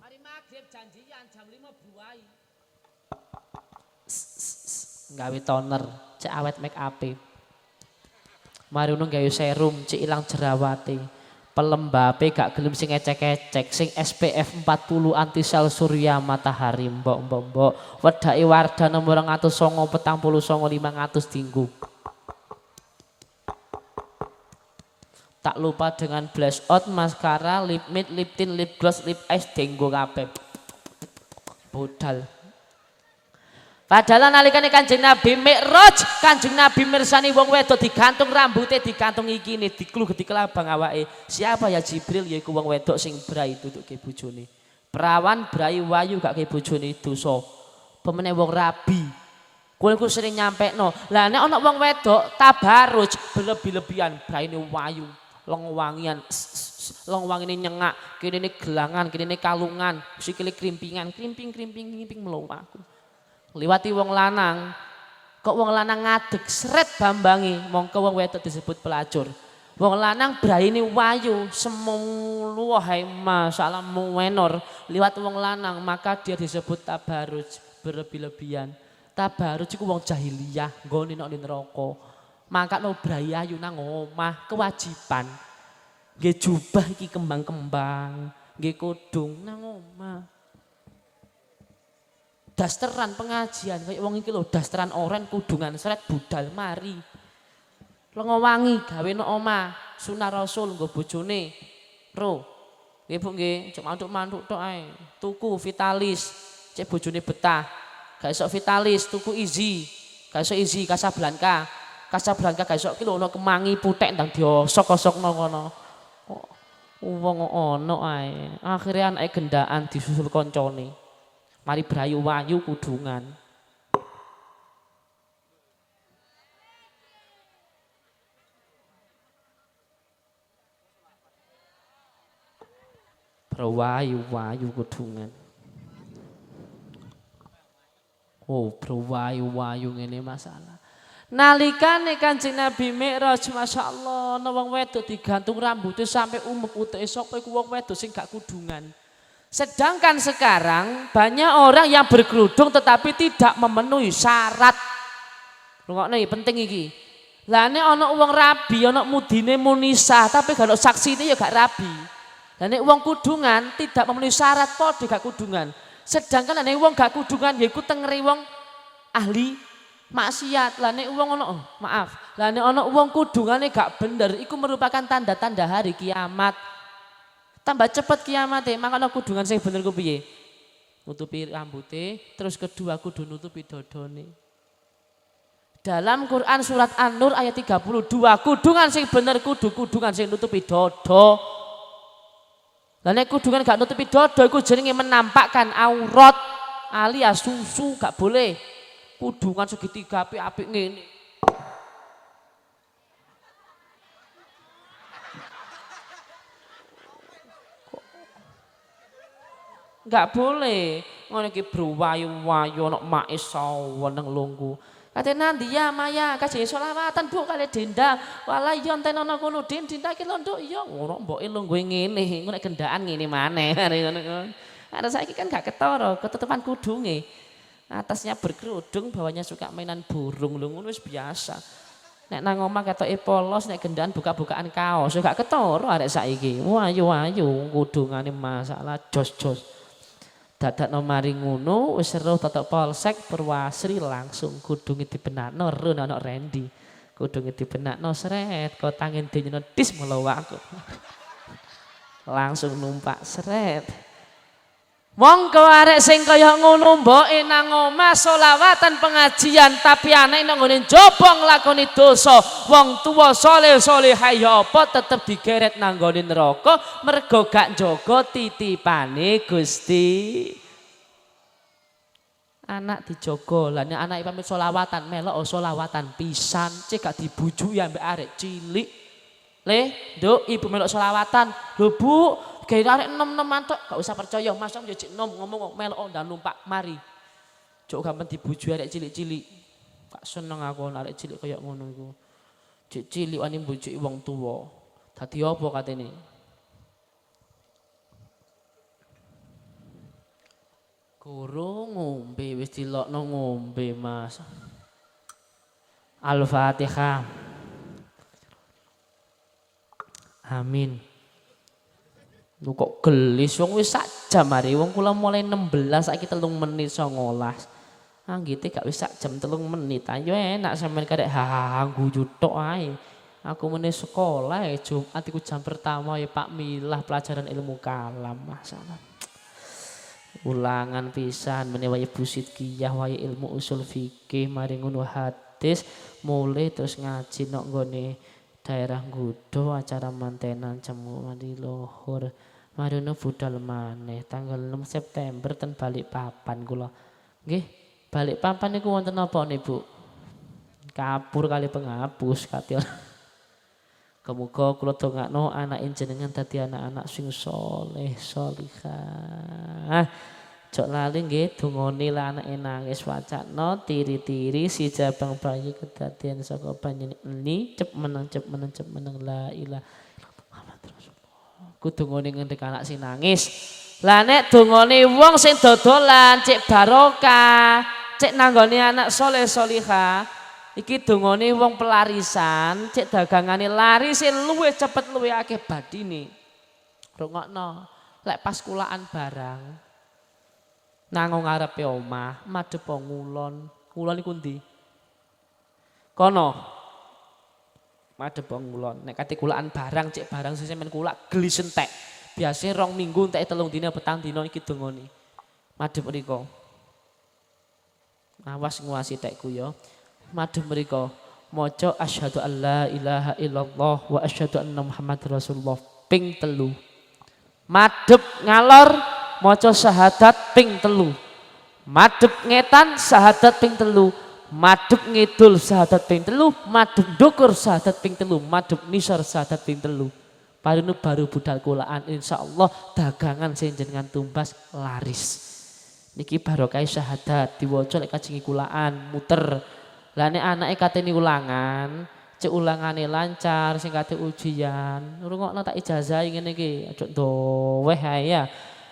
Mari maghrib janjian jam 5 buai. Gawe toner cek awet make up Mari ngono gawe serum cek ilang jerawate. Pelembape gak gelem sing ecek-ecek, sing SPF 40 anti sel surya matahari mbok mbok mbok. Wedake Wardah nomor 209 petang puluh songo 500 dinggu. Tak lupa dengan blush out, maskara, lip mid, lip tint, lip gloss, lip eyes, denggo kabeh. Budal. Padahal nalikane Kanjeng Nabi Mi'raj, Kanjeng Nabi mirsani wong wedok digantung rambutnya, digantung ikine, diklu dikelabang awake. Siapa ya Jibril yaiku wong wedok sing brai duduk ke bojone. Perawan brai wayu gak ke bojone dosa. Pemene wong rabi. Kowe ku sering nyampe no. Lah nek ana wong wedok tabaruj berlebih-lebihan braine wayu, long wangian. Long wangine nyengak, kene gelangan, kene kalungan, sikile krimpingan, krimping krimping krimping meluwaku liwati wong lanang kok wong lanang ngadeg seret bambangi mongko wong wedok disebut pelacur Wong lanang braine wayu, semulu hai masalah menor liwat wong lanang, maka dia disebut tabaruj, berlebih-lebihan. Tabaruj iku wong jahiliyah, nggone nek neraka. Maka no brai ayu nang omah kewajiban. Nggih jubah iki kembang-kembang, nggih nang omah. Dasteran pengajian kayak wong iki lho, dasteran oren kudungan seret budal mari. Lengo wangi gawe no oma sunah rasul nggo bojone. Ro. Nggih Bu nggih, cek mantuk-mantuk tok ae. Tuku vitalis, cek bojone betah. Gak iso vitalis, tuku easy. Gak iso easy Casablanca. Casablanca gak iso ki lho ono kemangi putek ndang diosok-osokno kono. Wong ono ae. Akhire anake gendaan disusul koncone. Mari brayu wayu kudungan. berwayu-wayu kudungan. Oh, berwayu-wayu ini masalah. Nalikane Kanjeng Nabi Mi'raj masyaallah ana wong wedok digantung rambutnya sampai umuk utek sapa iku wong wedok sing gak kudungan. Sedangkan sekarang banyak orang yang berkerudung tetapi tidak memenuhi syarat. Rungokne penting iki. Lah nek ana wong rabi, ana mudine munisa, tapi gak ono saksine ya gak rabi. Dan nek wong kudungan tidak memenuhi syarat padha gak kudungan. Sedangkan nek wong gak kudungan ya iku tengeri wong ahli maksiat. Lah nek wong ono oh, maaf. Lah nek ono wong kudungane gak bener iku merupakan tanda-tanda hari kiamat. Tambah cepet kiamat ya, makanya kudungan sing bener ku piye? Nutupi rambutnya, terus kedua kudu nutupi dodone. Dalam Quran surat An-Nur ayat 32, kudungan sing bener kudu kudungan sing nutupi dodo. Nek kudungan gak nutupi dodo iku jenenge menampakkan aurat alias susu gak boleh. Kudungan segitiga apik-apik ngene. Gak boleh. Ngono iki bruwayu-wayu ana mak sawan nang lunggu. Kate nanti ya Maya kasih solawatan Bu kali denda. Wala iya enten ana kono din dinda iki londo iya ngono mboke lungguh ngene. Ngono gendaan ngene maneh. Ada saya kan gak ketara, ketutupan kudunge. Atasnya berkerudung, bawahnya suka mainan burung lho ngono wis biasa. Nek nang omah ketoke polos, nek gendaan buka-bukaan kaos, gak ketara arek saiki. Wayu-wayu kudungane masalah jos-jos. Dadak no mari ngono wis seru tetok polsek Purwasri langsung kudunge dibenakno ro ana Randy. Kudunge dibenakno sret kotangin dinyono dis melawak langsung numpak sret Monggo arek sing kaya ngono mboke nang omah selawatan pengajian tapi anake nang ngene jaba nglakoni dosa. Wong tuwa saleh salehah ya apa tetep digeret nang gone neraka? Mergo gak jaga titipane Gusti. Anak dijogo. Lah nek anak pamit selawatan melok oh selawatan pisan. Cek gak dibujuki ambek arek cilik. Le nduk ibu melok selawatan. Lho bu Kayak arek enam-enam mantok, gak usah percaya. Mas om jadi nom ngomong melok dan numpak mari. Cok gampang dibujuk arek cilik-cilik. Gak seneng aku arek cilik kayak ngono iku. Cik cilik wani bujuk wong tua. Tadi apa katene? Guru ngombe wis dilokno ngombe Mas. Al-Fatihah. Amin. Lu kok gelis wong wis sak jam hari wong kula mulai 16 saiki telung menit 19. Anggite gak wis sak jam telung menit. Ayo enak sampean karek ha guyu tok ae. Aku meneh sekolah ya Jumat iku jam pertama ya Pak Milah pelajaran ilmu kalam masalah. Ulangan pisan meneh waya busit kiyah ilmu usul fikih mari ngono hadis mulai terus ngaji nok nggone daerah Gudo acara mantenan cemu mandi lohur Marino budal maneh tanggal 6 September ten balik papan kula. Nggih balik papan niku wonten apa nih Bu? Kapur kali penghapus katil Kemuka kula dongakno anak jenengan dadi anak-anak sing soleh solihah Jok lali nggih dungane lah anake nangis wacana tiri-tiri si jabang bayi kedadian saka banyu cep meneng cep meneng cep meneng la ilah Muhammad Rasulullah. Ku dungane ngendek anak sing nangis. Lah nek dungane wong sing dodolan cek barokah, cek nanggone anak soleh solihah, iki dungane wong pelarisan, cek dagangane laris luwih cepet luwih akeh badine. Rungokno, lek pas kulaan barang, Nangong ngarepe omah, madhep ngulon. Ngulon iku ndi? Kono. Madhep ngulon. Nek kate kulaan barang, cek barang sing men kulak geli sentek. Biasanya rong minggu entek telung dina petang dina iki dongone. Madhep mriko. Awas nguasi tekku ya. Madhep mriko. Maca asyhadu alla ilaha illallah wa asyhadu anna Muhammad Rasulullah ping telu. Madhep ngalor maca syahadat ping telu. Madhep ngetan syahadat ping telu. Madhep ngidul syahadat ping telu, madhep dukur syahadat ping telu, madhep nisor syahadat ping telu. Parinu baru budal kulaan Allah dagangan sing jenengan tumbas laris. Niki barokah syahadat diwaca lek kajengi kulaan muter. Lah nek anake katene ulangan, cek ulangane lancar sing kate ujian. Rungokno tak ijazah ngene iki, aja ndoweh ae ya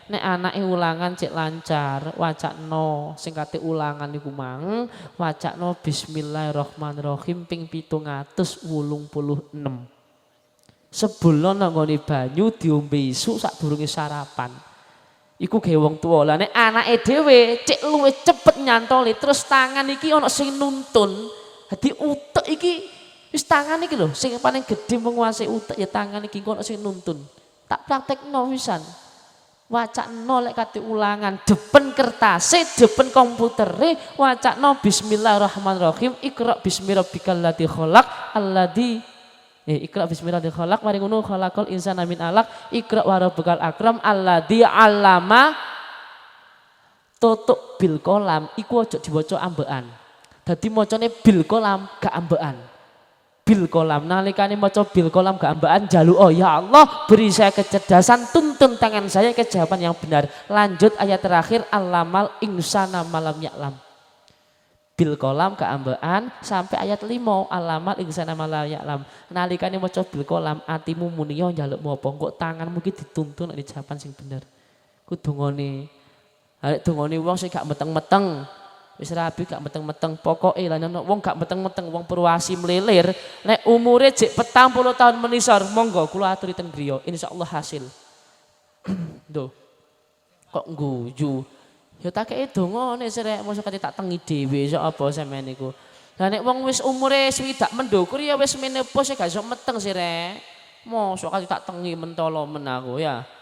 nek anake ulangan cek lancar wacakno sing kate ulangan iku mang wacakno bismillahirrahmanirrahim ping 786 sebelum nanggone banyu diombe isu sadurunge sarapan. Iku ge wong tuwa. Lah nek anake dhewe cek luwe cepet nyantoli terus tangan iki ana sing nuntun. Dadi utek iki wis tangan iki lho sing paling gedhe menguasai utek ya tangan iki ana sing nuntun. Tak praktekno wisan wacakno lek kate ulangan depen kertase depen komputere wacakno bismillahirrahmanirrahim ikra bismi rabbikal ladzi khalaq alladzi eh, ikra bismi rabbikal khalaq mari ngono khalaqal insana min alaq ikra wa rabbukal akram alladzi allama tutuk bil kolam iku aja diwaca ambekan. Dadi macane bil kolam gak ambekan bil kolam. Nalikane maca bil kolam gak ambaan jalu oh ya Allah beri saya kecerdasan tuntun tangan saya ke jawaban yang benar. Lanjut ayat terakhir alamal insana malam yaklam bil kolam ambaan sampai ayat lima alamal insana malam yaklam nalikane maca bil kolam atimu muniyo jaluk mau kok tangan mungkin dituntun di jawaban sing bener. Ku dungone Arek dungone wong sing gak meteng-meteng Wis rabi gak meteng-meteng pokoke lah wong gak meteng-meteng wong perwasi melilir nek umure jek petang puluh tahun menisor monggo kula aturi teng griya insyaallah hasil. Duh. Kok ngguyu. Ya tak kei donga nek sirek mosok kate tak tengi dhewe sok apa sampean niku. Lah nek wong wis umure swidak mendukur ya wis menopause gak iso meteng sirek. Mosok kate tak tengi mentolo men aku ya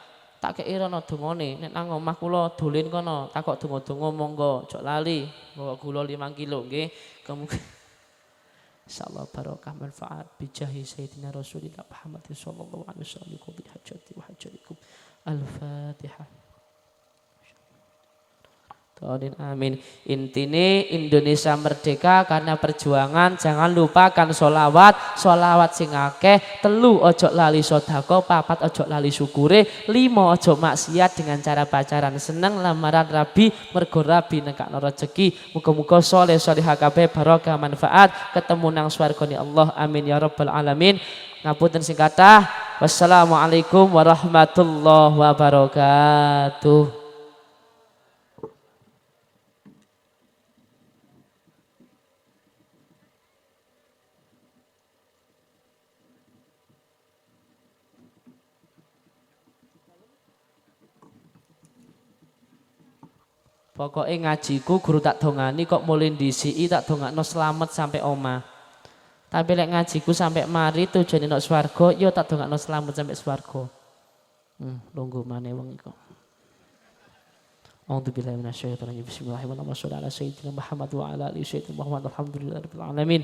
tak kei rono dungane nek nang omah kula dolen kono takok donga-donga monggo jok lali. Bawa gula 5 kilo nggih. Kemungkinan insyaallah barokah manfaat. Bijahi sayyidina rasulillah Muhammad sallallahu alaihi wasallam. Hajati wa hajatikum al-fatihah Amin amin. Intine Indonesia merdeka karena perjuangan. Jangan lupakan solawat, solawat sing akeh. Telu ojo lali sodako, papat ojo lali syukure, limo ojo maksiat dengan cara pacaran. Seneng lamaran rabi, mergo rabi nekak rezeki. Muka-muka soleh soleh HKB barokah manfaat. Ketemu nang swargoni Allah. Amin ya rabbal alamin. Ngapunten sing kathah. Wassalamualaikum warahmatullahi wabarakatuh. Pokoknya ngajiku guru tak dongani kok mulai DCI tak dongakno selamat sampai oma. Tapi lek ngajiku sampai mari tujuan nok swargo, yo tak dongakno selamat sampai swargo. Hmm, lungguh mana wong iku. A'udzu billahi minasyaitonir rajim. Bismillahirrahmanirrahim. ala sayyidina Muhammad wa ala ali sayyidina Muhammad. Alhamdulillahirabbil alamin.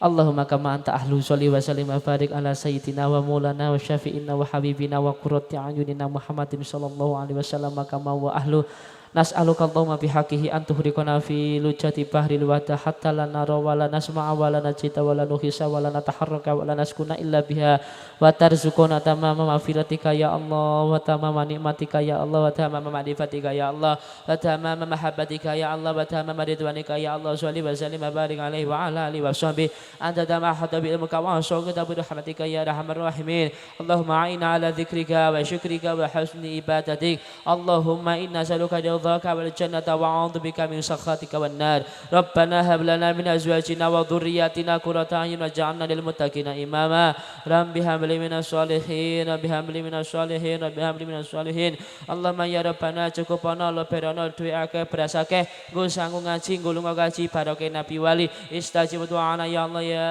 Allahumma kama anta ahlu sholli wa sallim wa barik ala sayyidina wa maulana wa syafi'ina wa habibina wa qurrati a'yunina Muhammadin sallallahu alaihi wasallam kama wa ahlu Nas'aluka Allahumma bihaqihi an tuhriqana fi lujati bahril wada hatta la nara wa la nasma'a wa la najita wa la nuhisa wa la nataharraka wa la naskuna illa biha. Wa tarzuquna tamama maghfiratika ya Allah wa tamama nikmatika ya Allah wa tamama ma'rifatika ya Allah wa tamama mahabbatika ya Allah wa tamama ridwanika ya Allah. Salli wa sallim wa barik alaihi wa ala alihi wa sahbihi. Anta dama hada bi ilmika wa shawqata rahmatika ya arhamar rahimin. Allahumma a'ina ala dhikrika wa syukrika wa husni ibadatik. Allahumma inna saluka رضاك والجنة وأعوذ بك من سخطك والنار ربنا هب لنا من أزواجنا وذرياتنا قرة أعين واجعلنا للمتقين إماما رب بهم لي من الصالحين بهم لي من الصالحين بهم لي من الصالحين اللهم ya Rabbana cukupana lo perono duwe akeh berasake nggo sanggup ngaji nggo lunga kaji barokah Nabi wali istajib doa ya Allah ya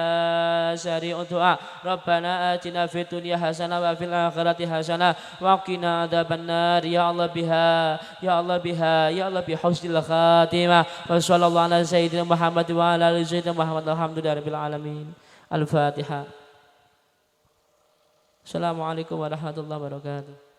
sari doa Rabbana atina fid dunya hasanah wa fil akhirati hasanah wa qina adzabannar ya Allah biha ya Allah biha biha ya Allah bi husnil khatimah. Wa sallallahu ala sayyidina Muhammad wa ala ali sayyidina Muhammad. Alhamdulillahi rabbil alamin. Al-fatihah Assalamualaikum warahmatullahi wabarakatuh.